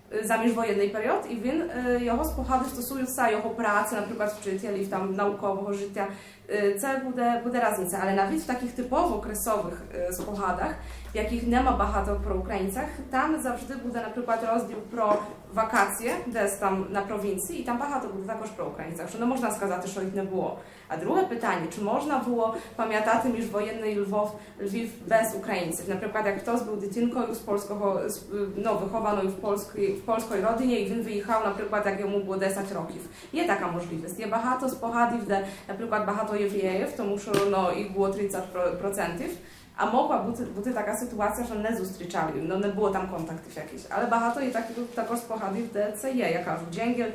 дорослий, е, за міжвоєнний період, і він е, його спогади стосуються його праці, наприклад, вчителів, там наукового життя. Е, Це буде, буде різниця, але навіть в таких типово окресових е, спогадах, в яких нема багато про українцях, там завжди буде, наприклад, розділ про вакацje, десь там на провінції, і там багато буде також про українцях, що не можна сказати, що їх не було. А друге питання, чи можна було пам'ятати міжвоєнний Львов, Львів без українців? Наприклад, як хтось був дитинкою з польського, з, ну, вихованою в польській, в польській родині, і він виїхав, наприклад, як йому було 10 років. Є така можливість. Є багато спогадів, де, наприклад, багато євреїв, тому що ну, їх було 30%. А mogła бути, бути така ситуація, що не зустрічали, ну не було там контактів якихось. Але багато є таких також спогадів, де це є, я кажу, Дженгел,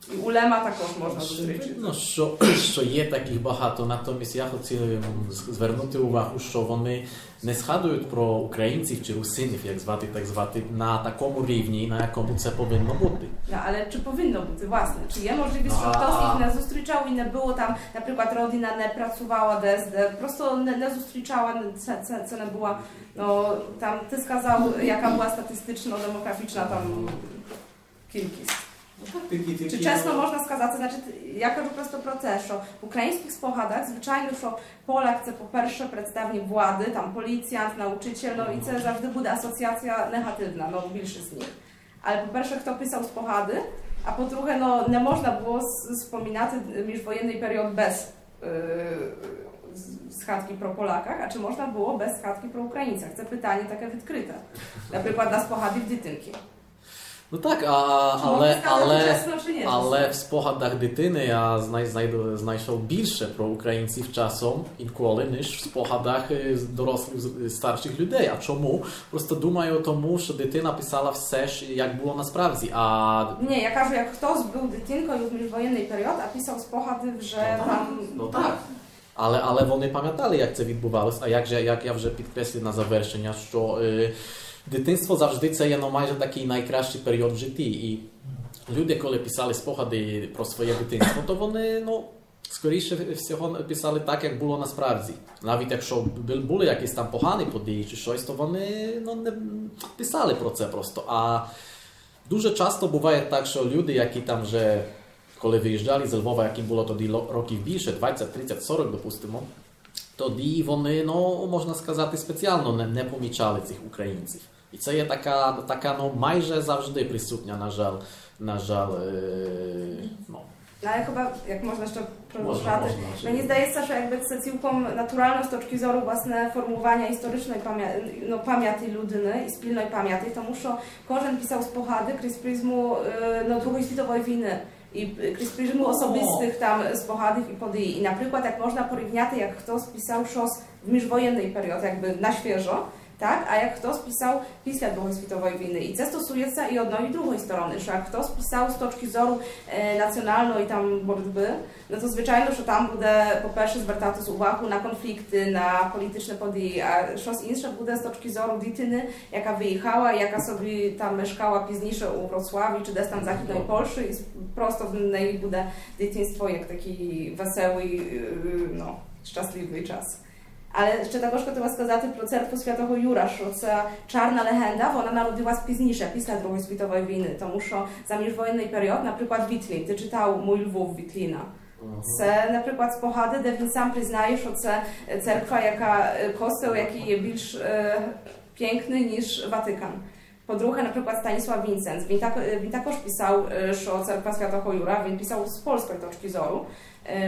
Тирович, Вінсенс, Опалек. І Улема також можна зустрічати. Очевидно, що, що є таких багато, натомість я хотів м, з- звернути увагу, що вони не згадують про українців чи русинів, як звати, так звати, на такому рівні, на якому це повинно бути. No, ale czy powinno бути, власне? Чи є можливість, що А. хтось їх не зустрічав і не було там, наприклад, родина не працювала десь, де просто не, не зустрічала, це, це, це не була, ну, там, ти сказав, яка була статистично-демографічна там кількість. Чи чесно можна сказати, значить, я кажу просто про те, що в українських спогадах, звичайно, що Polak це, по-перше, представник влади, там поліціянт, nauczyciel, no і це завжди буде асоціація негативна, no більшість з них. Але по-перше, хто писав спогади, а по-друге, no, не можна було с- wspominати міжвоєнний період без е, з- згадки про Полаках, а чи можна було без згадки про українцях? Це питання таке відкрите. Наприклад, на спогадів дитинки. Ну так, а, Чи можна але, сказати але, чесно, чи ні? але в спогадах дитини я знай, знайду, знайшов більше про українців часом інколи, ніж в спогадах е, з дорослих з- старших людей. А чому? Просто думаю тому, що дитина писала все, ж, як було насправді. А Ні, я кажу, як хтось був дитинкою в міжвоєнний період, а писав спогади вже Ну, так. там. Ну так. Але, але вони пам'ятали, як це відбувалося. А як, же, як я вже підкреслив на завершення, що е, дитинство завжди це є ну, майже такий найкращий період в житті. І люди, коли писали спогади про своє дитинство, то вони ну, скоріше всього писали так, як було насправді. Навіть якщо були якісь там погані події чи щось, то вони ну, не писали про це просто. А дуже часто буває так, що люди, які там вже коли виїжджали з Львова, яким було тоді років більше, 20, 30, 40, допустимо, тоді вони, ну, можна сказати, спеціально не, не помічали цих українців. І це є така, така ну, майже завжди присутня, на жаль, на жаль, е, ну, No, ale chyba, jak można jeszcze можна, продовжати. можна. Мені здається, що якби це цілком натурально з точки зору власне формування історичної пам'яті, ну, пам'яті людини і спільної пам'яті, тому що кожен писав спогади крізь призму е, no, Другої світової війни. І крізь призму особистих там спогадів і подій. І, наприклад, як можна порівняти, як хтось писав щось в міжвоєнний період, якби на świeżo, так? А як хтось писав після Другої світової війни. І це стосується і одної, і другої сторони, що як хтось писав з точки зору е, національної там боротьби, no to звичайно, що там буде, по-перше, звертатись увагу на конфлікти, на політичні події, а щось інше буде з точки зору дитини, яка виїхала, яка собі там мешкала пізніше у Wrocławiu чи десь там в Західної Польщі, і просто в неї буде дитинство як такий веселий, е, ну, щасливий час. Але ще також хотіла сказати про церкву Святого Юра, що це чарна легенда, вона народилась пізніше, після Другої світової війни, тому що за міжвоєнний період, наприклад, Вітлін, ти читав «Мой Львов» Вітліна. Це, наприклад, спогади, де він сам признає, що це церква, яка костел, який є більш е, piękny ніж Ватикан. По-друге, наприклад, Stanisław Vincent. Він, так, він також писав, е, що церква Святого Юра, він писав з польської точки зору, е,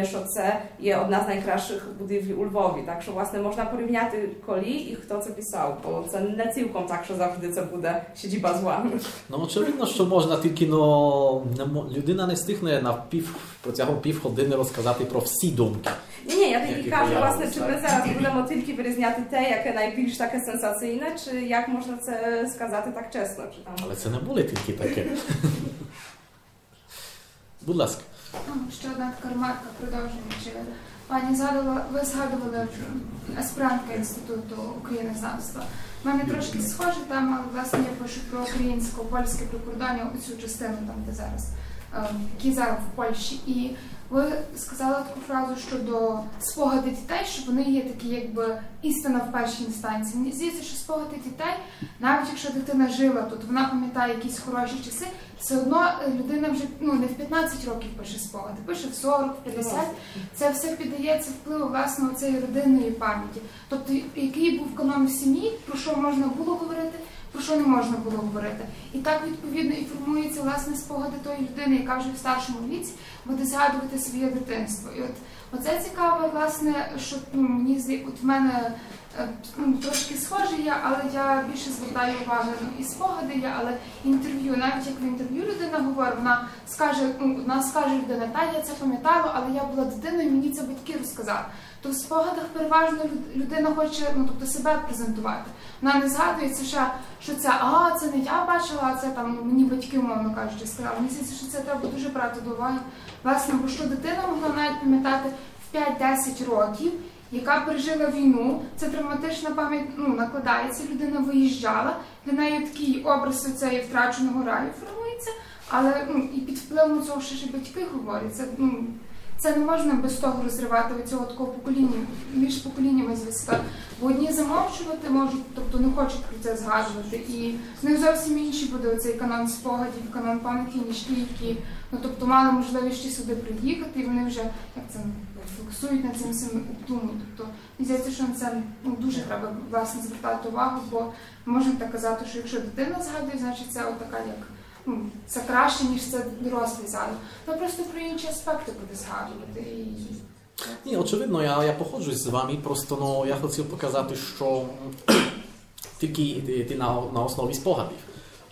що це є одна з найкращих будівлі у Львові. Так що, власне, можна порівняти колі і хто це писав, бо це не цілком так, що завжди це буде сiedziba зła. Ну, очевидно, що можна тільки ну, не, людина не встигне на пів, протягом півгодини розказати про всі думки. Ні, ні, я тільки Які кажу, появи, власне, чи ми зараз будемо тільки вирізняти те, яке найбільш таке сенсаційне, чи як можна це сказати так чесно, чи там. Але це не буде тільки таке. *laughs* Будь ласка. Ще одна така ремарка продовжуючи. Пані згадувала, ви згадували аспірантка Інституту українознавства. У мене трошки схожа тема, але власне я пишу про українсько-польське прикордоння, цю частину там, де зараз, е, які зараз в Польщі. І Ви сказали таку фразу щодо спогади дітей, що вони є такі, якби істина в першій інстанції. Мені здається, що спогади дітей, навіть якщо дитина жила тут, вона пам'ятає якісь хороші часи, все одно е, людина вже ну не в 15 років пише спогади, пише в 40, в 50. Це все піддається впливу власне цієї родинної пам'яті. Тобто, який був канон в сім'ї, про що можна було говорити, що не можна було говорити. І так відповідно і формуються власне спогади тої людини, яка вже в старшому віці буде згадувати своє дитинство. І от оце цікаве, власне, що ну, мені от в мене е, ну, трошки схоже є, але я більше звертаю увагу ну, і спогади є, але інтерв'ю, навіть як в інтерв'ю людина говорить, вона скаже, ну, вона скаже людина, та я це пам'ятала, але я була дитиною, мені це батьки розказали. То в спогадах переважно люд- людина хоче ну, тобто себе презентувати. Вона не згадується, що, що це а це не я бачила, а це там мені батьки, умовно кажучи, сказали. Мені здається, що це треба дуже брати до уваги. Власне, бо що дитина могла навіть пам'ятати в 5-10 років, яка пережила війну. Це травматична пам'ять ну, накладається, людина виїжджала, для неї такий образ цієї втраченого раю формується, але ну, і під впливом цього ще ж батьки говорять. Це, ну, це не можна без того розривати цього такого покоління між поколіннями зв'язка. Бо одні замовчувати можуть, тобто не хочуть про це згадувати. І них зовсім інший буде цей канон спогадів, канон пам'яті, ніж ті, які ну тобто мали можливість сюди приїхати, і вони вже як це фокусують над цим всім обдумують. Тобто здається, що на це ну, дуже треба власне звертати увагу, бо можна так казати, що якщо дитина згадує, значить це от така як. Ну, це краще, ніж це дорослий згадує. Ну просто про інші аспекти буде згадувати. І... Ні, очевидно, я, я походжусь з вами, просто ну, я хотів показати, що тільки ти, ти на, на основі спогадів.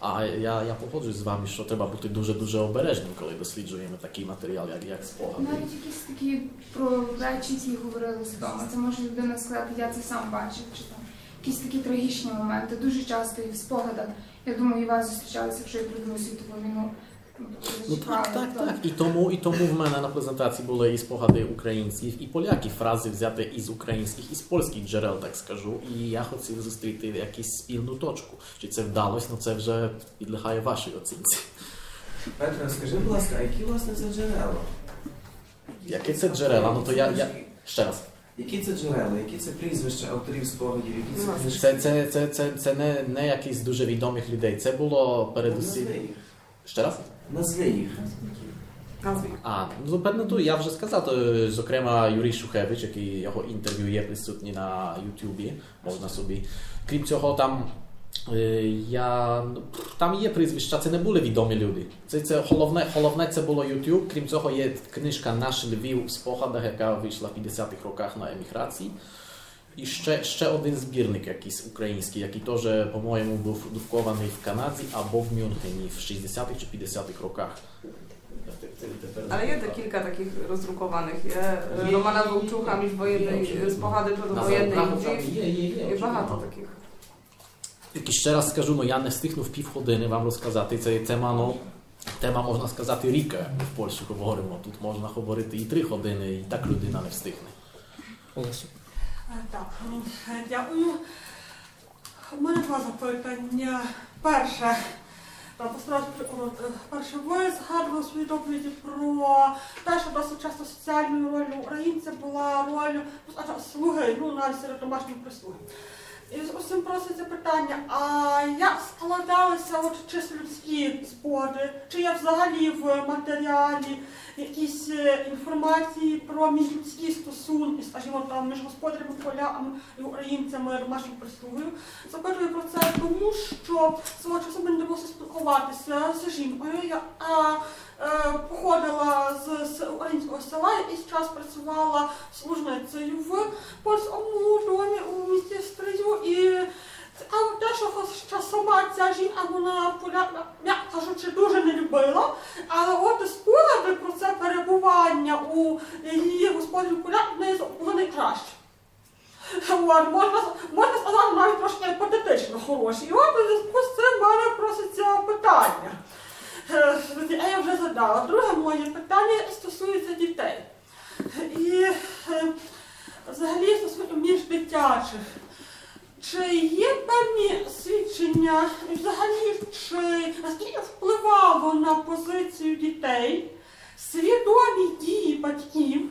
А я, я погоджуюсь з вами, що треба бути дуже-дуже обережним, коли досліджуємо такий матеріал, як, як спогади. Навіть якісь такі про речі, які говорили з. Це може людина сказати, я це сам бачив, чи там якісь такі трагічні моменти. Дуже часто і в спогадах. Я думаю, і вас зустрічалися, якщо я про Другу світову війну. Ну так, так, так. І тому, і тому в мене на презентації були і спогади українців, і поляків, фрази взяти із українських, із польських джерел, так скажу. І я хотів зустріти якусь спільну точку. Чи це вдалося, ну це вже підлягає вашій оцінці. Петре, скажи, будь ласка, а які власне це джерела? Яке це джерела? Ну то я, я... ще раз. Які це джерела, які це прізвища авторів спогадів, які це книжки? Це, це, це, це, це не, не якісь дуже відомих людей. Це було передусім. Назви їх. Ще раз? Назви їх. А, ну певно, я вже сказав, зокрема Юрій Шухевич, який його інтерв'ю є присутні на Ютубі, можна собі. Крім цього, там я, там є прізвища, це не були відомі люди. Це, це головне, головне це було YouTube. Крім цього, є книжка Наш Львів в спогадах, яка вийшла в 50-х роках на еміграції. І ще, ще один збірник якийсь український, який теж, по-моєму, був друкований в Канаді або в Мюнхені в 60-х чи 50-х роках. Але є декілька таких роздруkowanych. Є е, Романа Вовчука, міжвоєнний е, спогади про довоєнний Львів. Є, є, є. І багато таких. Тільки ще раз скажу, ну я не встигну в півгодини вам розказати. Це тема, ну, тема, можна сказати, ріка в Польщі говоримо. Тут можна говорити і три години, і так людина не встигне. Олесю. Так, е, дякую. У мене два запитання. Перше, е, перше, ви згадували у своїй доповіді про те, що досить часто соціальною ролью українця була роль ну, слуги, ну навіть серед домашньої прислуги. І з усім проситься питання, а як складалися от чисто людські спогади? Чи є взагалі в матеріалі якісь е, інформації про міжлюдські стосунки, скажімо, там між господарями, поляками і українцями домашньою прислугою? Запитую про це, тому що свого часу мені довелося спілкуватися з жінкою, е, походила з, українського села, якийсь час працювала служницею в польському домі у місті Стрию. І цікаво те, що хоча сама ця жінка вона м'яко кажучи, дуже не любила. Але от спогади про це перебування у її в неї були найкращі. От, можна, можна сказати навіть трошки патетично хороші. І от у зв'язку з цим мене проситься питання. Е, Я вже задала. Друге моє питання стосується дітей. І е, взагалі стосується міждитячих. Чи є певні свідчення, і взагалі, чи наскільки впливало на позицію дітей свідомі дії батьків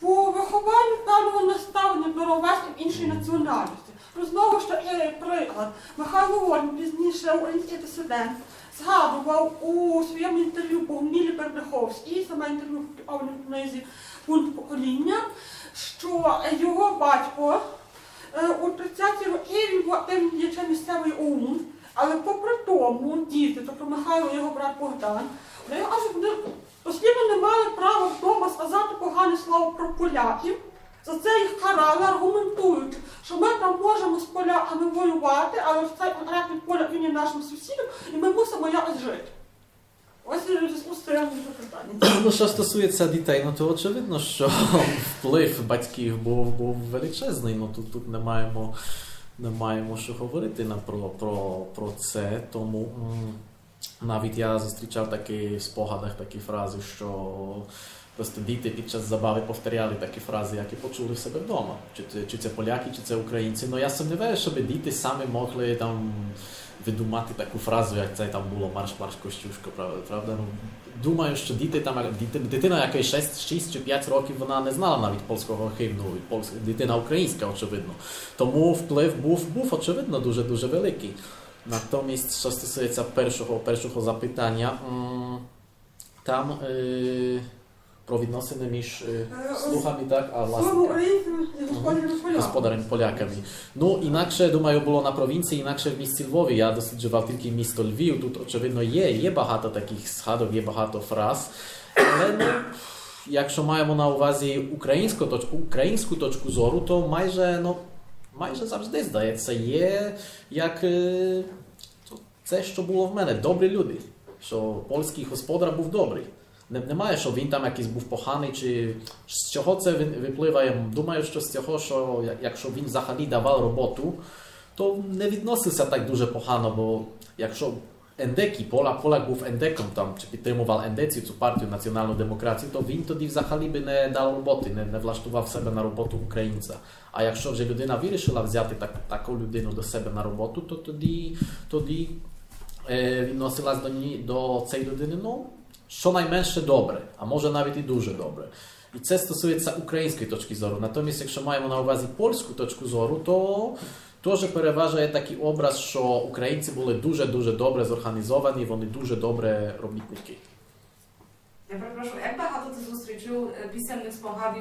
по вихованню певного наставлення до ровесників іншої національності. Ну, Знову ж таки, приклад. Михайло Вольн, пізніше український дисидент, згадував у своєму інтерв'ю Богомілі Бердиховській, саме інтерв'ю в книзі «Пункт покоління, що його батько е, у 30-ті роки він був активним діячем місцевої ОУН, але попри тому діти, тобто Михайло і його брат Богдан, вони аж оскільки не мали права вдома сказати погане слово про поляків. За це їх карали, аргументуючи, що ми там можемо з поляками воювати, але ось цей конкретний поляк він є нашим сусідом, і ми мусимо якось жити. Ось в цим запитання. Ну, що стосується дітей, ну то очевидно, що *laughs* вплив батьків був, був величезний. Ну тут, тут не маємо, не маємо що говорити на, про, про, про це. Тому навіть я зустрічав такі в спогадах такі фрази, що просто діти під час забави повторяли такі фрази, які почули в себе вдома. Чи чи це поляки, чи це українці. Ну я сумніваюся, щоб діти самі могли там видумати таку фразу, як це там було марш марш Костюшко, правда? Ну, думаю, що діти там діти, дитина, яка 6, 6 чи 5 років, вона не знала навіть польського гімну, польська дитина українська, очевидно. Тому вплив був, був очевидно дуже дуже великий. Натомість, що стосується першого, першого запитання, там е, про відносини між е, слугами, так, а власне українцями і господарями поляками. господарем поляками. Ну, інакше, думаю, було на провінції, інакше в місті Львові. Я досліджував тільки місто Львів. Тут, очевидно, є, є багато таких згадок, є багато фраз. Але ну, якщо маємо на увазі українську точку, українську точку зору, то майже, ну, майже завжди, здається, є як е, це, що було в мене. Добрі люди. Що польський господар був добрий. Не- Немає, що він там якийсь був поганий, чи з чого це випливає. Думаю, що з цього, що якщо він взагалі давав роботу, то не відносився так дуже погано, бо якщо ендеки, Пола, Полак був ендеком там, чи підтримував ендецію, цю партію національну демократію, то він тоді взагалі би не дав роботи, не, не влаштував себе на роботу українця. А якщо вже людина вирішила взяти так, таку людину до себе на роботу, то тоді, тоді е, відносилась до, до цієї людини, ну, щонайменше добре, а може навіть і дуже добре. І це стосується української точки зору. Натомість, якщо маємо на увазі польську точку зору, то теж переважає такий образ, що українці були дуже-дуже добре зорганізовані, вони дуже добре робітники. Ja przepraszam, jak е,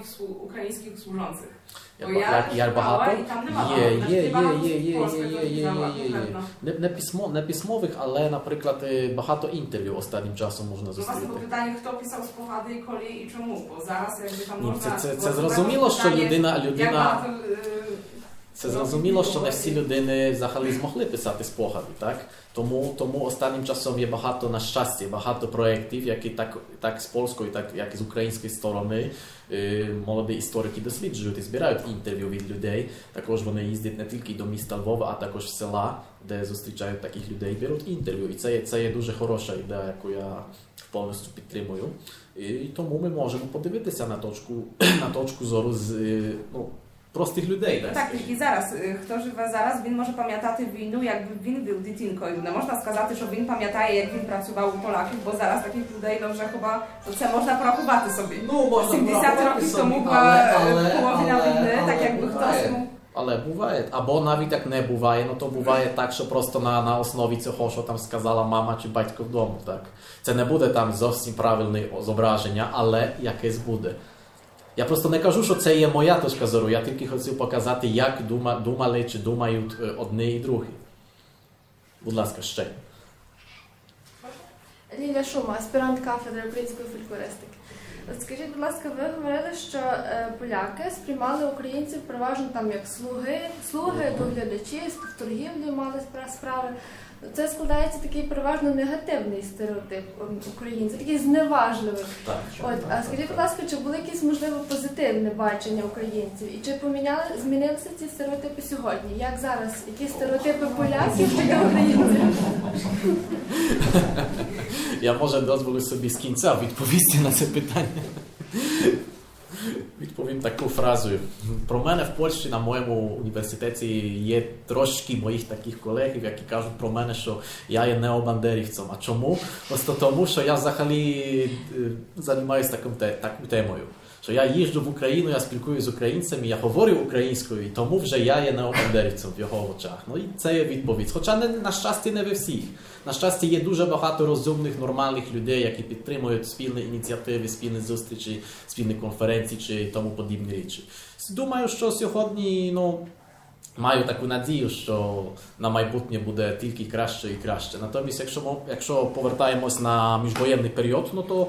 слу- українських служących? Я, Бо ба- я я, я шукала, багато і там нема є, є, є, є, є, є, є, є. Не, письмо, не письмових, але, наприклад, е, багато інтерв'ю останнім часом можна зустріти. bo pytanie, kto pisał spogady i kolej i czemu, bo zaraz jakby tam Ні, można... це, це, це зрозуміло, що людина, Jak людина багато... Це зрозуміло, що не всі людини взагалі змогли писати спогади, так? Тому, тому останнім часом є багато, на щастя, багато проєктів, які так, так з польської, так як і з української сторони е, молоді історики досліджують і збирають інтерв'ю від людей. Також вони їздять не тільки до міста Львова, а також в села, де зустрічають таких людей, беруть інтерв'ю. І це, це є дуже хороша ідея, яку я повністю підтримую. І тому ми можемо подивитися на точку, *clears throat* на точку зору з е, ну, простих людей. так Так, і зараз, е, хто живе зараз, він може пам'ятати війну, якби він був дитинкою. Не можна сказати, що він пам'ятає, як він працював у Поляків, бо зараз таких людей, no, вже хіба то це можна порахувати собі. Ну, можна 70 років тому була е, половина війни, так якби хтось... ну, Але буває. Або навіть як не буває, ну то буває так, що просто на, на основі цього, що там сказала мама чи батько вдома. Так? Це не буде там зовсім правильне зображення, але якесь буде. Я просто не кажу, що це є моя точка зору. Я тільки хотів показати, як думали чи думають е, одні і другі. Будь ласка, ще. Лілія Шума, аспірант кафедри української фольклористики. Скажіть, будь ласка, ви говорили, що е, поляки сприймали українців переважно там як слуги, слуги, доглядачі, з торгівлею мали спра- справи. Це складається такий переважно негативний стереотип українців, такий зневажливий. Так. От, а скажіть, будь ласка, чи було якесь можливо позитивне бачення українців? І чи поміняли змінилися ці стереотипи сьогодні? Як зараз? Які стереотипи поляків щодо українців? *laughs* Я може дозволю собі з кінця відповісти на це питання. Відповім таку фразу. Про мене в Польщі на моєму університеті є трошки моїх таких колегів, які кажуть про мене, що я є необандерівцем. А чому? Просто тому, що я взагалі займаюся таким темою. Що я їжджу в Україну, я спілкуюся з українцями, я говорю українською, і тому вже я є необандерівцем в його очах. Ну і це є відповідь. Хоча не на щастя не ви всіх. На щастя, є дуже багато розумних, нормальних людей, які підтримують спільні ініціативи, спільні зустрічі, спільні конференції чи тому подібні речі. Думаю, що сьогодні ну, маю таку надію, що на майбутнє буде тільки краще і краще. Натомість, якщо, якщо повертаємось на міжвоєнний період, ну то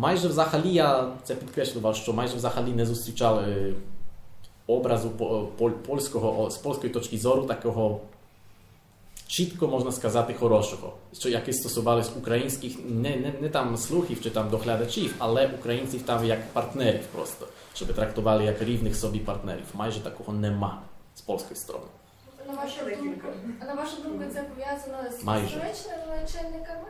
майже взагалі я це підкреслював, що майже взагалі не зустрічали образу польського з польської точки зору такого чітко можна сказати хорошого, що які стосувались українських не, не, не там слухів чи там доглядачів, але українців там як партнерів просто, щоб трактували як рівних собі партнерів. Майже такого нема з польської сторони. На вашу думку, а на вашу думку, це пов'язано з історичними чинниками?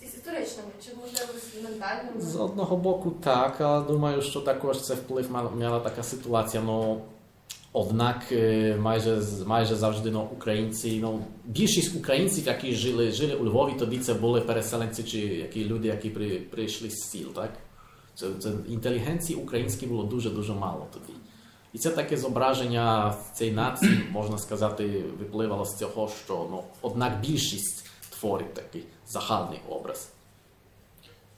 З чи можливо з ментальними? З одного боку так, але думаю, що також це вплив мала, така ситуація. Ну, однак е, майже, майже завжди ну, українці, ну, більшість українців, які жили, жили у Львові, тоді це були переселенці чи які люди, які при, прийшли з сіл. Так? Це, це інтелігенції української було дуже-дуже мало тоді. І це таке зображення цієї нації, можна сказати, випливало з цього, що ну, однак більшість творить такий загальний образ.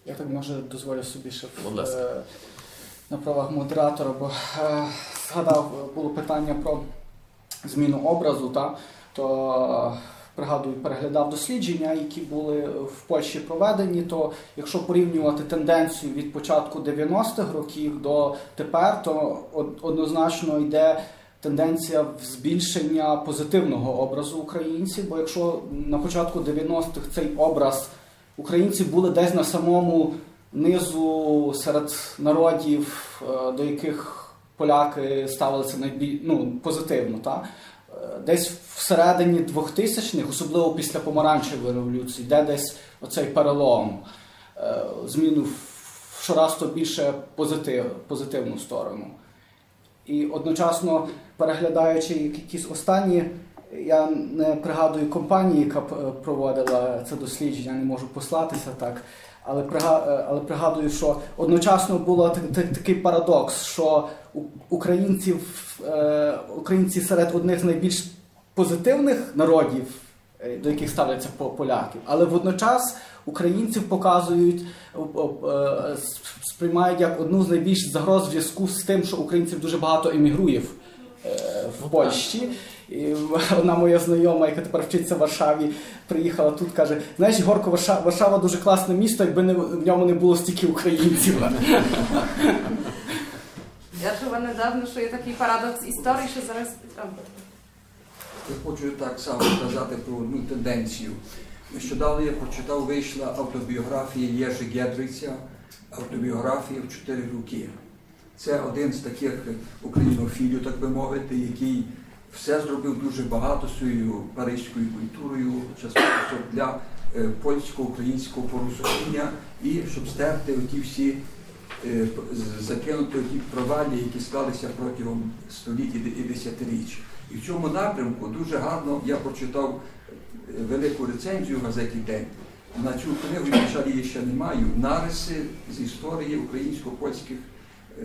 Я так може дозволю собі ще Будь ласка. е, на правах модератора, бо е, згадав, було питання про зміну образу, та, то е, пригадую, переглядав дослідження, які були в Польщі проведені, то якщо порівнювати тенденцію від початку 90-х років до тепер, то од- однозначно йде тенденція в збільшення позитивного образу українців, бо якщо на початку 90-х цей образ українці були десь на самому низу серед народів, е, до яких поляки ставилися найбіль... ну, позитивно. Та? Е, Десь всередині 2000-х, особливо після помаранчевої революції, де десь оцей перелом е, зміну в щораз більше позитив, позитивну сторону. І одночасно, переглядаючи якісь останні, я не пригадую компанії, яка е, проводила це дослідження, не можу послатися так. Але, е, але пригадую, що одночасно був такий парадокс, що українців, е, українці серед одних з найбільш позитивних народів, до яких ставляться по- поляки, але водночас українців показують, е, е, сприймають як одну з найбільших загроз в зв'язку з тим, що українців дуже багато емігрує в, е, в Польщі. І *laughs* одна моя знайома, яка тепер вчиться в Варшаві, приїхала тут, каже: знаєш, Горко, Варшава, Варшава дуже класне місто, якби не, в ньому не було стільки українців. *laughs* Я чула недавно, що є такий парадокс історії, що зараз Я хочу так само сказати про одну тенденцію. Нещодавно я прочитав, вийшла автобіографія Єжи Гедриця, автобіографія в чотири роки. Це один з таких українофілів, так би мовити, який все зробив дуже багато своєю паризькою культурою, частково для е, польсько-українського порозуміння і щоб стерти оті всі е, закинути ті провалі, які склалися протягом де- і десятиріч. І в цьому напрямку дуже гарно я прочитав е, велику рецензію в газеті День. На цю книгу, на її ще не маю, нариси з історії українсько-польських е,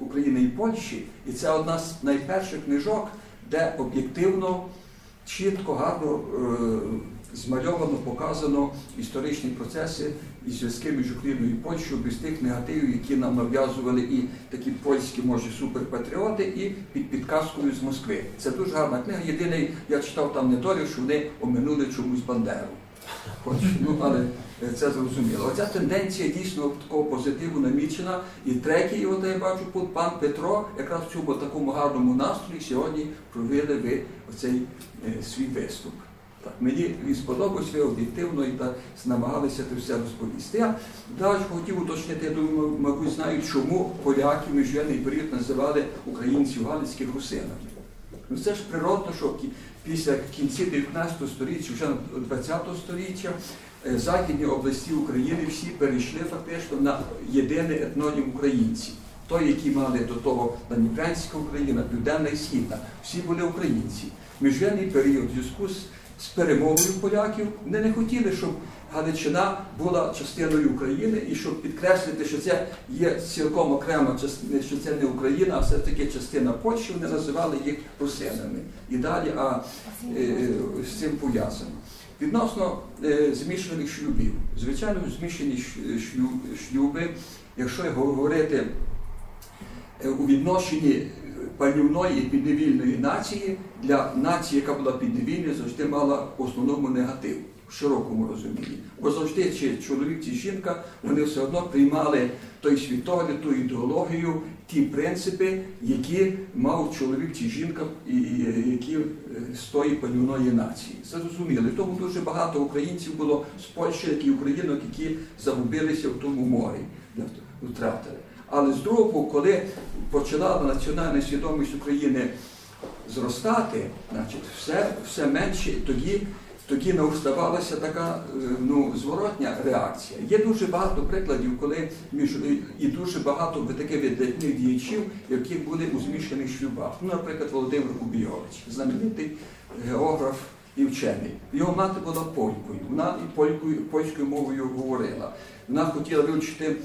України і Польщі. І це одна з найперших книжок, де об'єктивно, чітко, гарно е, змальовано, показано історичні процеси і зв'язки між Україною і Польщею без тих негативів, які нам нав'язували і такі польські, може, суперпатріоти, і під підказкою з Москви. Це дуже гарна книга. Єдиний, я читав там недолік, що вони оминули чомусь Бандеру. Хоч, ну, але е, це зрозуміло. Оця тенденція дійсно такого позитиву намічена. І третій, от я бачу, пан Петро, якраз в цьому такому гарному настрої сьогодні провели ви оцей е, свій виступ. Так, мені він сподобався, об'єктивно і так намагалися це все розповісти. Я далі хотів уточнити, я думаю, мабуть, знають, чому поляки в міжвоєнний період називали українців галицьких русинами. Ну це ж природно, що після кінці 19 століття, вже 20 століття, е, західні області України всі перейшли фактично на єдиний етнонім українців. Той, які мали до того Дніпрянська Україна, Південна і Східна, всі були українці. Міжвоєнний період зв'язку з, з перемогою поляків вони не хотіли, щоб Галичина була частиною України і щоб підкреслити, що це є цілком окрема частина, що це не Україна, а все таки частина Польщі, вони називали їх русинами. І далі а, е, з цим пов'язано. Відносно е, змішаних шлюбів. Звичайно, змішані шлю- шлюби, якщо говорити е, у відношенні панівної і підневільної нації, для нації, яка була підневільною, завжди мала в основному негатив в широкому розумінні. Бо завжди чи чоловік, чи жінка, вони все одно приймали той світогляд, ту ідеологію, ті принципи, які мав чоловік чи жінка, і, і- які е, з тої панівної нації. Це зрозуміло. Тому дуже багато українців було з Польщі, як і українок, які загубилися в тому морі, втратили. Але з другого боку, коли почала національна свідомість України зростати, значить, все, все менше, тоді, тоді не вставалася така е, ну, зворотня реакція. Є дуже багато прикладів, коли між і дуже багато таких видатних діячів, які були у змішаних шлюбах. Ну, наприклад, Володимир Кубійович, знаменитий географ і вчений. Його мати була полькою. Вона і полькою, польською мовою говорила. Вона хотіла вивчити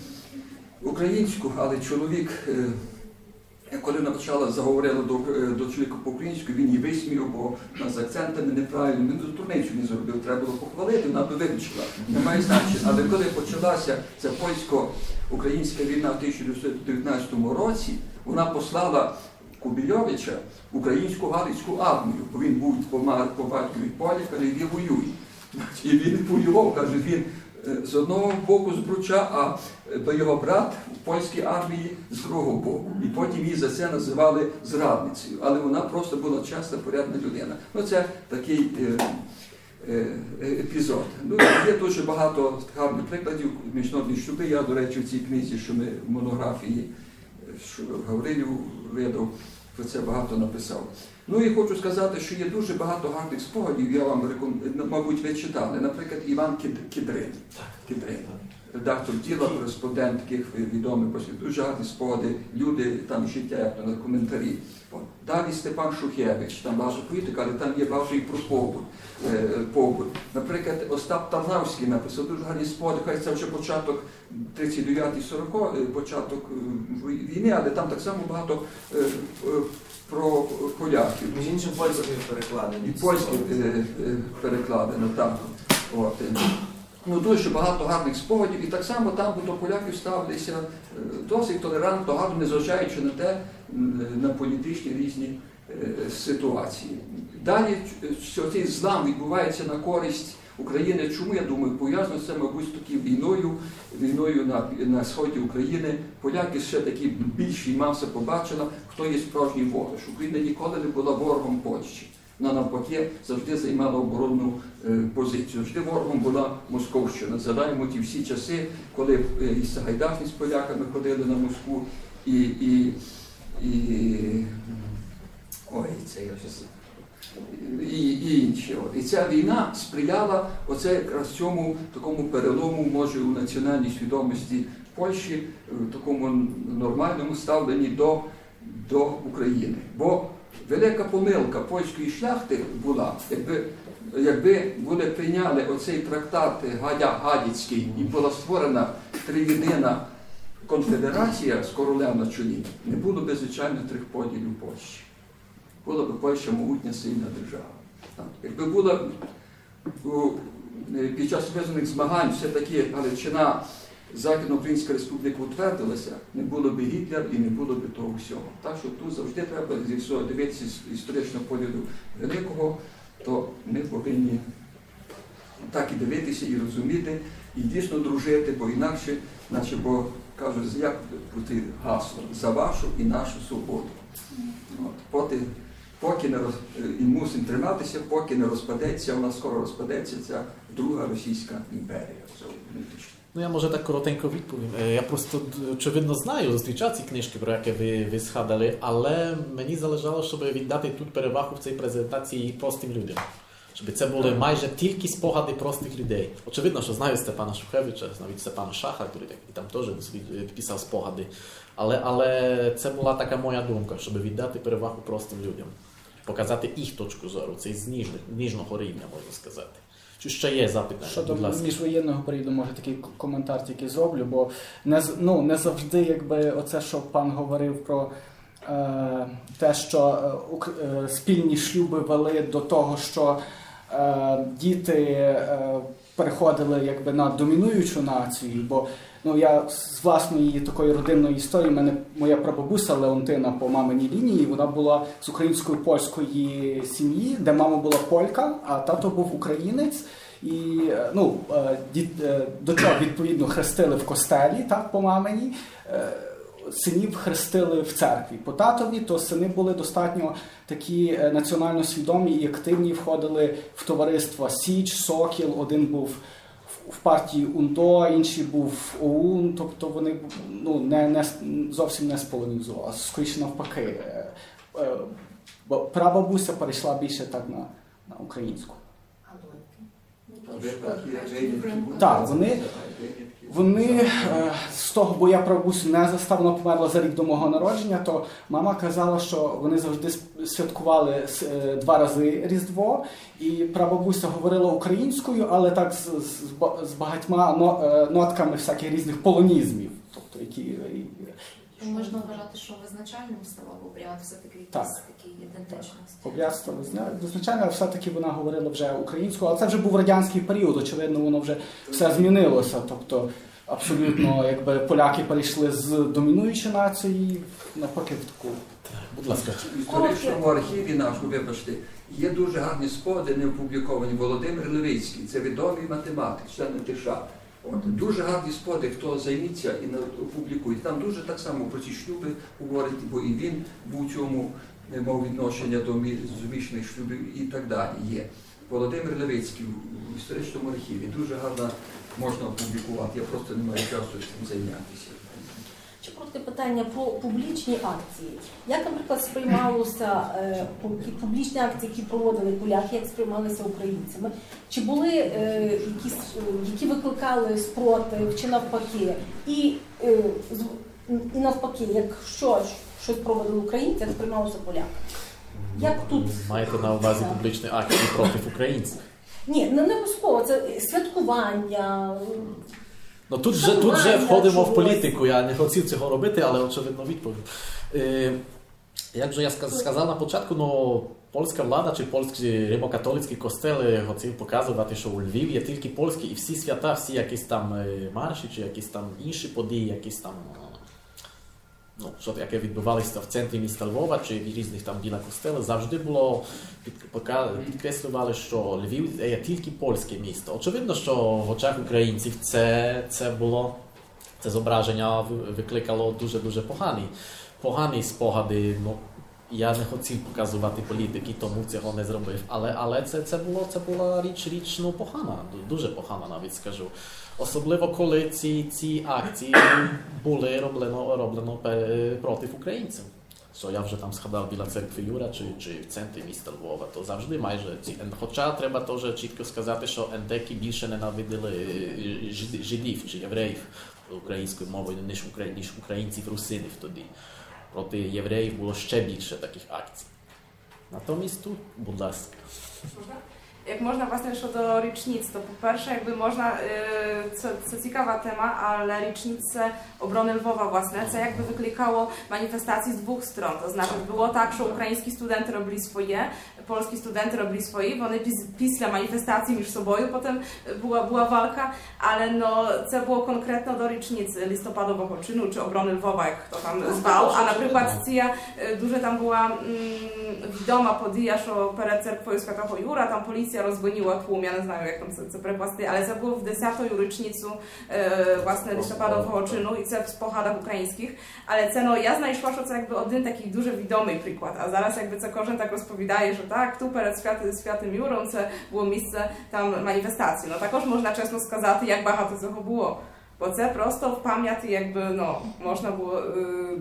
українську, але чоловік, е, коли навчала, заговорила до, е, до чоловіка по-українськи, він її висміяв, бо вона з акцентами неправильно, він дурницю не зробив, треба було похвалити, вона би вивчила. Немає значення. Але коли почалася ця польсько-українська війна в 1919 році, вона послала Кубійовича в українську галицьку армію, бо він був по, батькові поляк, але він воює. І він воював, каже, він з одного боку з Бруча, а е, його брат в польській армії з другого боку. І потім її за це називали зрадницею. Але вона просто була чесна, порядна людина. Ну це такий е, е, е, епізод. Ну, є дуже багато гарних прикладів міжнародні шлюби. Я, до речі, в цій книзі, що ми в монографії, е, що Гаврилів видав, про це багато написав. Ну і хочу сказати, що є дуже багато гарних спогадів, я вам рекомендую, мабуть, ви читали. Наприклад, Іван Кідрин. Кідрин. Редактор тіла, кореспондент таких відомих послів. Дуже гарні спогади, люди, там життя, як на коментарі. Далі Степан Шухевич, там багато політика, але там є багато і про побут. е, побут. Наприклад, Остап Тарнавський написав дуже гарні спогади, хай це вже початок 39-40, е, початок е, війни, але там так само багато е, е, про поляків. Між іншим польською перекладені. І польське е, е, перекладено так. От. е. Ну, дуже багато гарних спогадів, і так само там до поляків ставилися досить толерантно, гарно, незважаючи на те, на політичні різні ситуації. Далі, що цей злам відбувається на користь України. Чому я думаю, пов'язано це, мабуть, з війною, війною на, на сході України. Поляки ще такі більші маси побачила, хто є справжній ворог. Україна ніколи не була ворогом Польщі. Вона навпаки завжди займала оборонну е, позицію. Завжди ворогом була Московщина. Згадаємо ті всі часи, коли е, і Сагайдачні з поляками ходили на Москву, і, і, і ой, це я щось. І, і інші. І ця війна сприяла оце якраз цьому такому перелому, може, у національній свідомості Польщі, в такому нормальному ставленні до, до України. Бо велика помилка польської шляхти була, якби, якби були прийняли оцей трактат Гадя Гадяцький і була створена триєдина конфедерація з королем на чолі, не було би звичайно трьох поділів Польщі. Була б Польща могутня сильна держава. Так. Якби була у, е, під час визнаних змагань все-таки Галичина Західноукраїнська Республіка утвердилася, не було б Гітлер і не було б того всього. Так що тут завжди треба зі всього дивитися з історичного погляду великого, то ми повинні так і дивитися, і розуміти, і дійсно дружити, бо інакше, наче бо кажуть, як бути гасло за вашу і нашу свободу. От, поки, поки не роз, і мусимо триматися, поки не розпадеться, вона скоро розпадеться ця друга Російська імперія. Ну, я може так коротенько відповім. Е, Я просто очевидно знаю, зустрічав ці книжки, про які ви, ви згадали, але мені залежало, щоб віддати тут перевагу в цій презентації простим людям. Щоб це були майже тільки спогади простих людей. Очевидно, що знаю Степана Шухевича, навіть Степана Шаха, який там теж писав спогади. Але, але це була така моя думка, щоб віддати перевагу простим людям, показати їх точку зору, це з ніжних, ніжного рівня, можна сказати. Чи ще є запитання? Щодо Будь ласка. міжвоєнного періоду, може такий коментар тільки зроблю, бо не, ну, не завжди, якби оце, що пан говорив про е, те, що е, е, спільні шлюби вели до того, що діти переходили якби на домінуючу націю. Бо ну, я з власної такої родинної історії, мене моя прабабуся Леонтина по маминій лінії, вона була з української польської сім'ї, де мама була полька, а тато був українець. І е, ну, е, діт- е, дочок відповідно хрестили в костелі, так, по мамині. Синів хрестили в церкві. По татові, то сини були достатньо такі національно свідомі і активні, входили в товариства Січ, Сокіл, один був в- партії УНТО, інший був ОУН, тобто вони ну, не, не, зовсім не сполонізували, скоріше навпаки. Е, е, Прабабуся перейшла більше так на, на українську. Так, вони- Вони е, з того, бо я прабусю не застав, вона померла за рік до мого народження, то мама казала, що вони завжди святкували е, два рази Різдво, і прабабуся говорила українською, але так з, з, з багатьма е, нотками всяких різних полонізмів. Тобто, які, Можна вважати, що визначальним ставав обряд все-таки якийсь Так. такий ідентичності. Обрядство визна- визначально, але все-таки вона говорила вже українською, але це вже був радянський період, очевидно, воно вже все змінилося. Тобто, абсолютно, якби поляки перейшли з домінуючої нації навпаки в таку. Будь ласка. В історичному архіві нашому, вибачте, є дуже гарні спогади, не опубліковані. Володимир Левицький, це відомий математик, член ТШ. От, дуже гарні споди, хто займеться і опублікує. Там дуже так само про ці шлюби говорить, бо і він був цьому е, мав відношення до зумішних шлюбів і так далі. Є. Володимир Левицький в історичному архіві. Дуже гарно можна опублікувати. Я просто не маю часу цим зайнятися. Ще питання про публічні акції. Як, наприклад, сприймалося е, публічні акції, які проводили поляки, як сприймалися українцями? Чи були е, якісь, е, які викликали спротив, чи навпаки? І, е, з- і навпаки, якщо щось проводили українці, як сприймалося поляки? Як тут? Маєте на увазі публічні акції проти українців? Ні, не не обов'язково, це святкування. Ну тут вже тут вже входимо в політику. Я не хотів цього робити, але очевидно відповідь. Е, як же я сказав на початку, ну, польська влада чи польські римокатолицькі костели хотів показувати, що у Львів є тільки польські і всі свята, всі якісь там е, марші чи якісь там інші події, якісь там. Е, Ну, що яке відбувалося в центрі міста Львова чи в різних там біля костелів, завжди було під, підкреслювали, що Львів є тільки польське місто. Очевидно, що в очах українців це, це було це зображення викликало дуже дуже погані, погані спогади. Ну, я не хотів показувати політики, тому цього не зробив. Але, але це, це, було, це була річ, річ ну, погана, дуже погана навіть скажу. Особливо коли ці, ці акції були роблено, роблено проти українців. Що я вже там згадав біля церкви Юра чи, чи в центрі міста Львова, то завжди майже ці. Хоча треба теж чітко сказати, що ендеки більше ненавидили е, жидів чи євреїв українською мовою, ніж, ніж українців русинів тоді. Проти євреїв було ще більше таких акцій. Натомість тут, будь ласка. jak można właśnie jeszcze do rocznic, to po pierwsze jakby można, y, co, co ciekawa tema, ale rocznicę obrony Lwowa własne, co jakby wyklikało manifestacji z dwóch stron, to znaczy było tak, że ukraiński student robili swoje, polski student robili swoje, bo one pisle manifestacji między sobą, potem była, była walka, ale no, co było konkretno do rocznicy listopadowego czynu, czy obrony Lwowa, jak kto tam zwał, a na przykład cja, y, duże tam była mm, widoma podija, że pere cerkwoju Świętego Jura, tam policja поліція розгоніла тлум, я не знаю, як там це, це перекласти, але це було в 10-ю річницю е, власне листопадового чину і це в спогадах українських. Але це ну я знайшла, що це якби один такий дуже відомий приклад. А зараз якби це кожен так розповідає, що так, tu перед святим, святим Юром це було місце там маніфестації. Ну також можна чесно сказати, як багато цього було. Бо це просто в пам'яті, якби ну можна було. Е,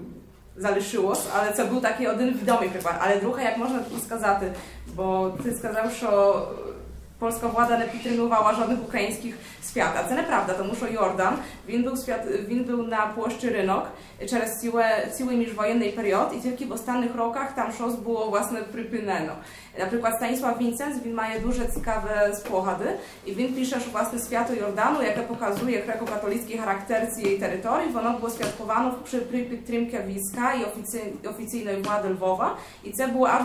залишилось, але це був такий один відомий приклад. Але друге, як можна і сказати, бо ти сказав, що польська влада не підтримувала жодних українських свят. А це неправда, тому що Йордан він був свят, він був на площі ринок через ціле, цілий міжвоєнний період, і тільки в останніх роках там щось було власне припинено. Наприклад, Станіслав Вінценс він має дуже цікаві спогади, і він пише, що власне свято Йордану, яке показує греко-католицький характер цієї території, воно було святкувано при, при підтримці війська і офіці- офіційної влади Львова, і це було аж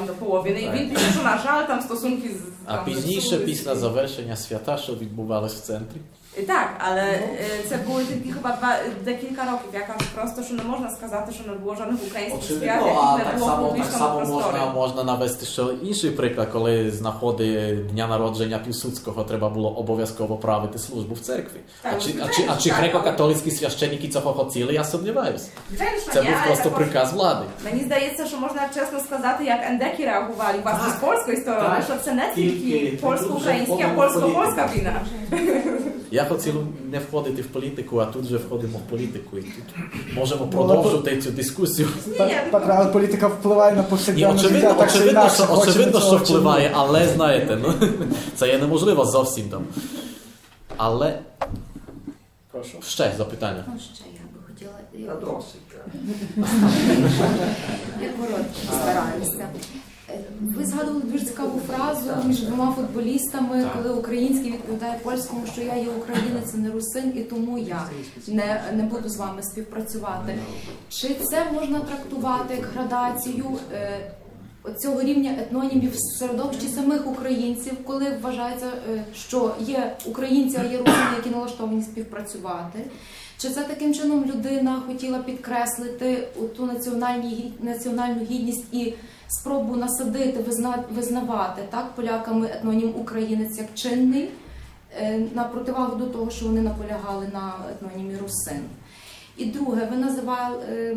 до 30-х років. Там до половини. І він пише, що на жаль, там стосунки з А там, пізніше, зіпсувалися. після завершення свята, що відбувалось в центрі. І Так, але е, це були тільки хіба два декілька років. Я кажу просто, що не можна сказати, що не було жодних українських свят, Очевидно, яких а не так було в само, так публічному само просторі. можна, можна навести ще інший приклад, коли з нагоди дня народження Пілсудського треба було обов'язково правити службу в церкві. Так, а чи, а звичайно, чи, а чи так, греко-католицькі священники цього хотіли, я сумніваюся. Звичайно, що Це ні, був але просто також приказ влади. Мені здається, що можна чесно сказати, як ендеки реагували власне з польської сторони, Так. що це не Тільки тільки тут польсько-українська, вже а входимо в польсько-польська політику. війна. Я хотів не входити в політику, а тут вже входимо в політику і тут можемо продовжити цю дискусію. Так, так, але політика впливає на повсякденне життя, очевидно, так що очевидно, інакше що, очевидно, що впливає, але знаєте, ну це є неможливо зовсім там. Але Прошу. ще запитання. Ну, ще я би хотіла. Та досить. Я коротко стараюся. Ви згадували дуже цікаву фразу між двома футболістами, коли український відповідає польському, що я є українець, а не русин, і тому я не, не буду з вами співпрацювати. Чи це можна трактувати як градацію е, цього рівня етнонімів середовищі самих українців, коли вважається, е, що є українці, а є русини, які налаштовані співпрацювати? Чи це таким чином людина хотіла підкреслити ту національну гідність і спробу насадити, визнавати так поляками етнонім українець як чинний е, на противагу до того, що вони наполягали на етнонімі русин? І друге, ви називали е,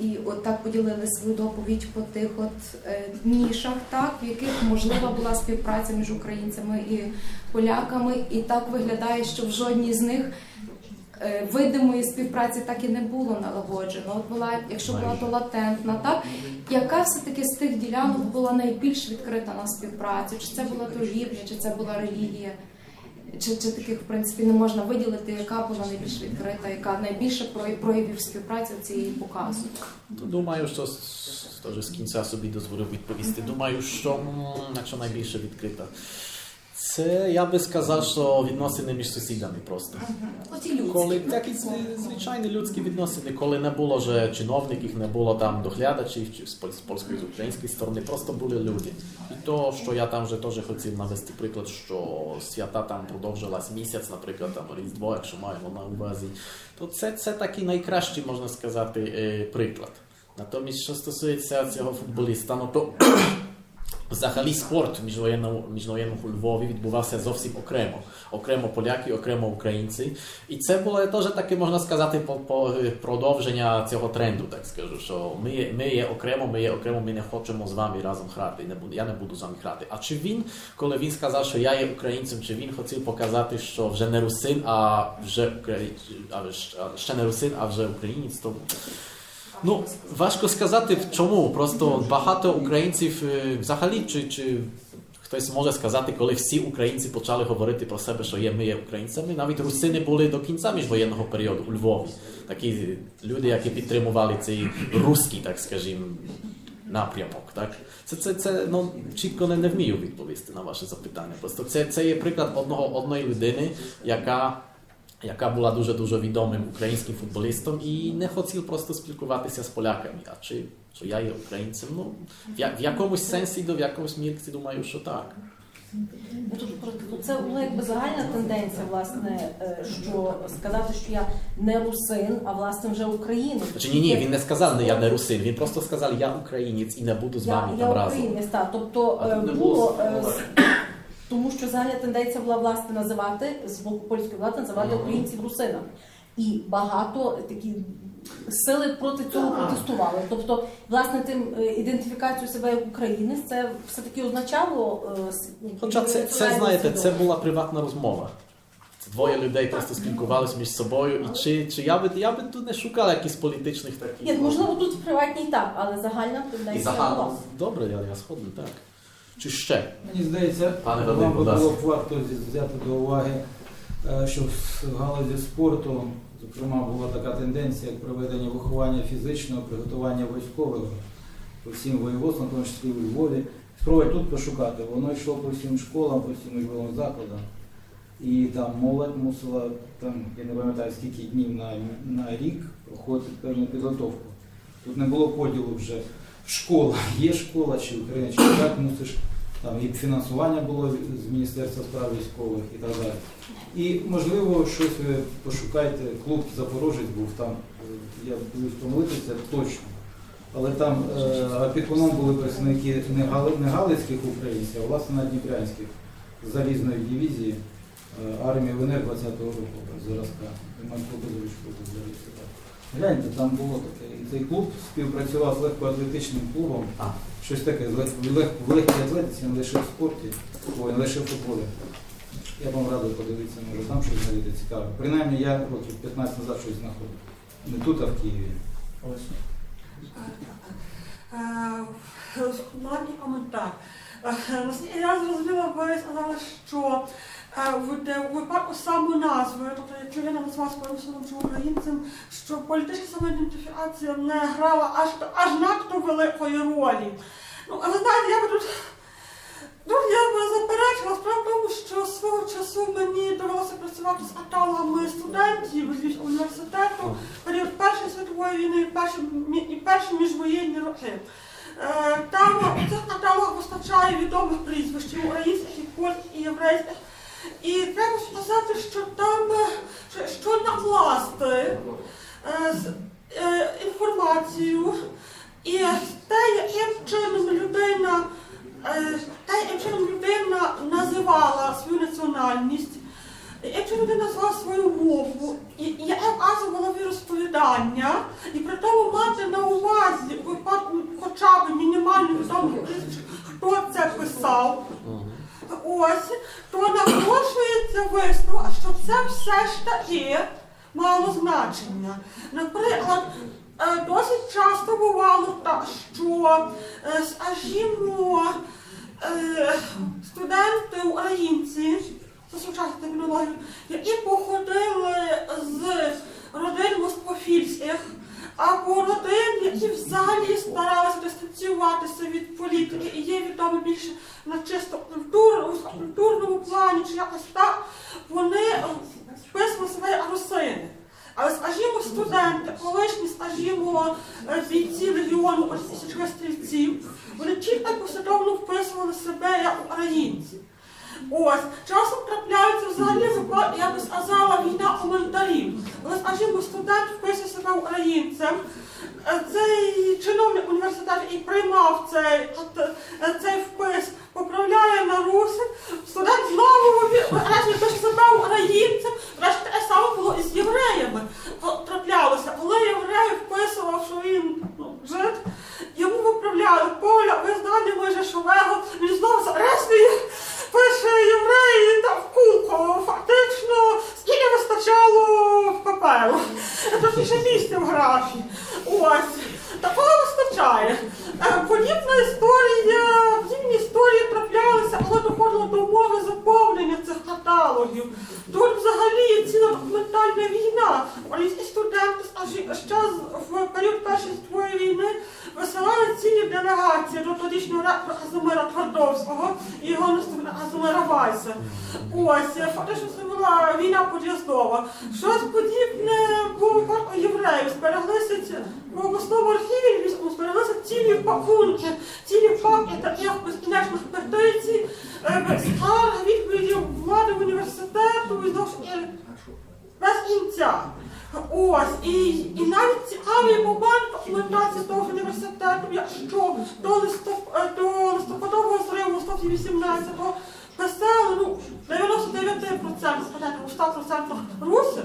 і от так поділили свою доповідь по тих от е, нішах, так в яких можлива була співпраця між українцями і поляками, і так виглядає, що в жодній з них видимої співпраці так і не було налагоджено. От була, якщо була то латентна, так яка все-таки з тих ділянок була найбільш відкрита на співпрацю? Чи це була торгівля, чи це була релігія? Чи, чи таких, в принципі, не можна виділити, яка була найбільш відкрита, яка найбільше прояв- проявів співпраці цієї показу? Думаю, що теж з кінця собі дозволив відповісти. Думаю, що якщо найбільше відкрита. Це я би сказав, що відносини між сусідами просто. Людські. Коли такі звичайні людські відносини, коли не було вже чиновників, не було там доглядачів чи з польської з української сторони, просто були люди. І то, що я там вже теж хотів навести приклад, що свята там продовжилась місяць, наприклад, там Різдво, якщо маємо на увазі, то це, це такий найкращий, можна сказати, е, приклад. Натомість, що стосується цього футболіста, ну то Взагалі спорт міжвоєнного міжвоєнного у Львові відбувався зовсім окремо. Окремо поляки, окремо українці. І це було теж таке, можна сказати, по, по продовження цього тренду, так скажу, що ми, ми є окремо, ми є окремо, ми не хочемо з вами разом грати. Не буду, я не буду з вами грати. А чи він, коли він сказав, що я є українцем, чи він хотів показати, що вже не русин, а вже- а ще не русин, а вже українець, то Ну, важко сказати в чому. Просто багато українців е, взагалі, чи, чи хтось може сказати, коли всі українці почали говорити про себе, що є ми є українцями, навіть русини були до кінця міжвоєнного періоду у Львові. Такі люди, які підтримували цей руський, так скажімо, напрямок. Так? Це, це, це ну, чітко не, не вмію відповісти на ваше запитання. Просто це, це є приклад одного, одної людини, яка яка була дуже дуже відомим українським футболістом і не хотів просто спілкуватися з поляками. А чи що я є українцем? Ну в, я- в якомусь сенсі, до в якомусь мірці думаю, що так. Ну, це була якби загальна тенденція, власне, е, що сказати, що я не русин, а власне вже українець. Чи ні, ні, він не сказав, не я не русин. Він просто сказав, я українець і не буду з вами я там разом. українець, так. Тобто А е, було, було е, тому що загальна тенденція була власне називати з боку польської влади називати українців русинами. І багато такі сили проти цього протестували. Тобто, власне, тим е, ідентифікацію себе як українець, це все-таки означало. е, Хоча це, це знаєте, це була приватна розмова. Двоє людей просто спілкувалися між собою. І чи, чи я би я би тут не шукав якихось політичних таких. Ні, можливо, тут в приватній так, але загальна І тенденція загально була. добре, я, я згоден, так. Чи ще? Мені здається, Пане Вадим, вам би було б варто взяти до уваги, е, що в галузі спорту, зокрема, була така тенденція як проведення виховання фізичного, приготування військових по всім воєводствам, в тому числі у Львові. Спробуй тут пошукати. Воно йшло по всім школам, по всім учбовим закладам. І там молодь мусила, там, я не пам'ятаю скільки днів на, на рік проходити певну підготовку. Тут не було поділу вже школа, є школа чи Україна, чи так мусиш там і фінансування було з Міністерства справ військових і так далі. І можливо щось ви пошукайте. Клуб Запорожець був там. е, Я боюсь помилитися точно. Але там е, опікуном були представники не, гали, не галицьких українців, а власне надніпрянських з залізної дивізії е, армії ВНР 20-го року зразка. Гляньте, там було таке. І цей клуб співпрацював з легкоатлетичним клубом. Щось таке в лег- в легкій атлетиці, не лише в спорті, ой, не лише в футболі. Я вам радий подивитися, може там щось знайдете цікаве. Принаймні я років 15 назад щось знаходив. Не тут, а в Києві. Е, Маленький коментар. Е, Я зрозуміла, ви сказали, що е, в де- у випадку саме назви, тобто якщо я назвав своїм сином чи українцем, що політична самоідентифікація не грала аж, аж надто великої ролі. Ну, але знаєте, я би тут Ну, я би заперечила справа в тому, що свого часу мені довелося працювати з каталогами студентів з університету період Першої світової війни і перші, і перші міжвоєнні роки. Е, Там у цих каталогах вистачає відомих прізвищ українських, і польських, і єврейських. І треба сказати, що там е, що, накласти е, е, інформацію. І те, яким чином людина Е, Та якщо людина називала свою національність, якщо людина назвала свою мову, яке вказувала віросповідання, і при тому мати на увазі випадку хоча б мінімально відомих хто це писав, ось, то напрошується висновок, що це все ж таки мало значення. Наприклад, е, досить часто бувало так, що, е, скажімо, е, студенти українці за сучасну термінологію, які походили з родин москофільських, або родин, які взагалі старалися дистанціюватися від політики і є відомі більше на чисто культур, культурному плані чи якось так, вони е, вписували себе як русини. Але, скажімо, студенти, колишні, скажімо, е, бійці легіону січових стрільців, вони чітко послідовно вписували себе як українці. Ось, часом трапляються взагалі я би сказала, війна коментарів. Скажімо, студент вписує себе українцем, цей чиновник університету і приймав цей, е, цей впис, поправляє на русин, студент знову врешті пише себе українцем, врешті те саме було і з євреями. Траплялося, коли єврей вписував, що він ну, жид, йому виправляли поля, ви знаєте, ми Жешовего, він знову зареєструє, пише євреї там в кулку, фактично, скільки вистачало паперу. Тут ще місця в графі. Ось. Такого вистачає. Е, Подібна історія, подібні історії траплялися, коли доходило до умови заповнення цих каталогів. Тут взагалі є ціла документальна війна. Українські студенти аж ще з- в період Першої світової війни висилали цілі делегації до тодішнього ректора Казимира Твардовського і його наступника Казимира Вайса. Ось, е, фактично це була війна под'яздова. Щось подібне було у випадку євреїв. Збереглися ці- в обласному архіві Львівському збереглися цілі пакунки, цілі папки таких безкінечних петицій, е, без скарг, відповідів влади університету і знову ж таки без кінця. Ось, і, і навіть цікавий момент документації того ж університету, якщо до, листоп, е, до листопадового зриву в статті 18-го писали ну, 99% студентів, 100% русин,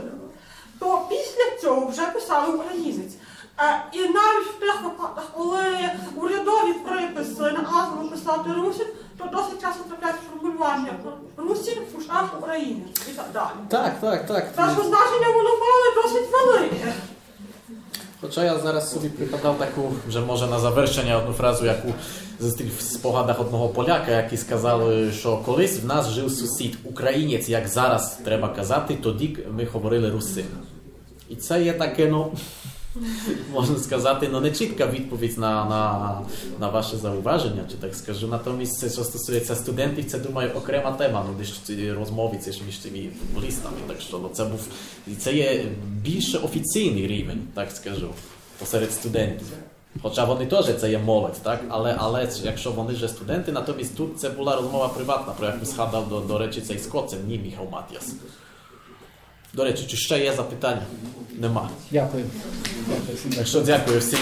то після цього вже писали українець. Е, І навіть в тих випадках, коли урядові приписи наказували писати русин, то досить часто трапляють формулювання русин, фушах, українець і так далі. Так, так, так. Так що значення воно мало досить велике. Хоча я зараз собі пригадав таку, вже може на завершення одну фразу, яку зустрів в спогадах одного поляка, який сказав, що колись в нас жив сусід, українець, як зараз треба казати, тоді ми говорили русин. І це є таке, ну, можна сказати, ну, не чітка відповідь на, на, на ваше зауваження, чи так скажу. Натомість, це, що стосується студентів, це думаю окрема тема, ну, ці розмови це ж між цими футболістами. Так що ну, це був це є більше офіційний рівень, так скажу, посеред студентів. Хоча вони теж це є молодь, так? Але, але якщо вони вже студенти, натомість тут це була розмова приватна, про яку згадав до, до речі цей Скотцев, ні Міхал Матіас. До речі, чи ще є запитання? Нема. Дякую. Дякую. Так що дякую всім.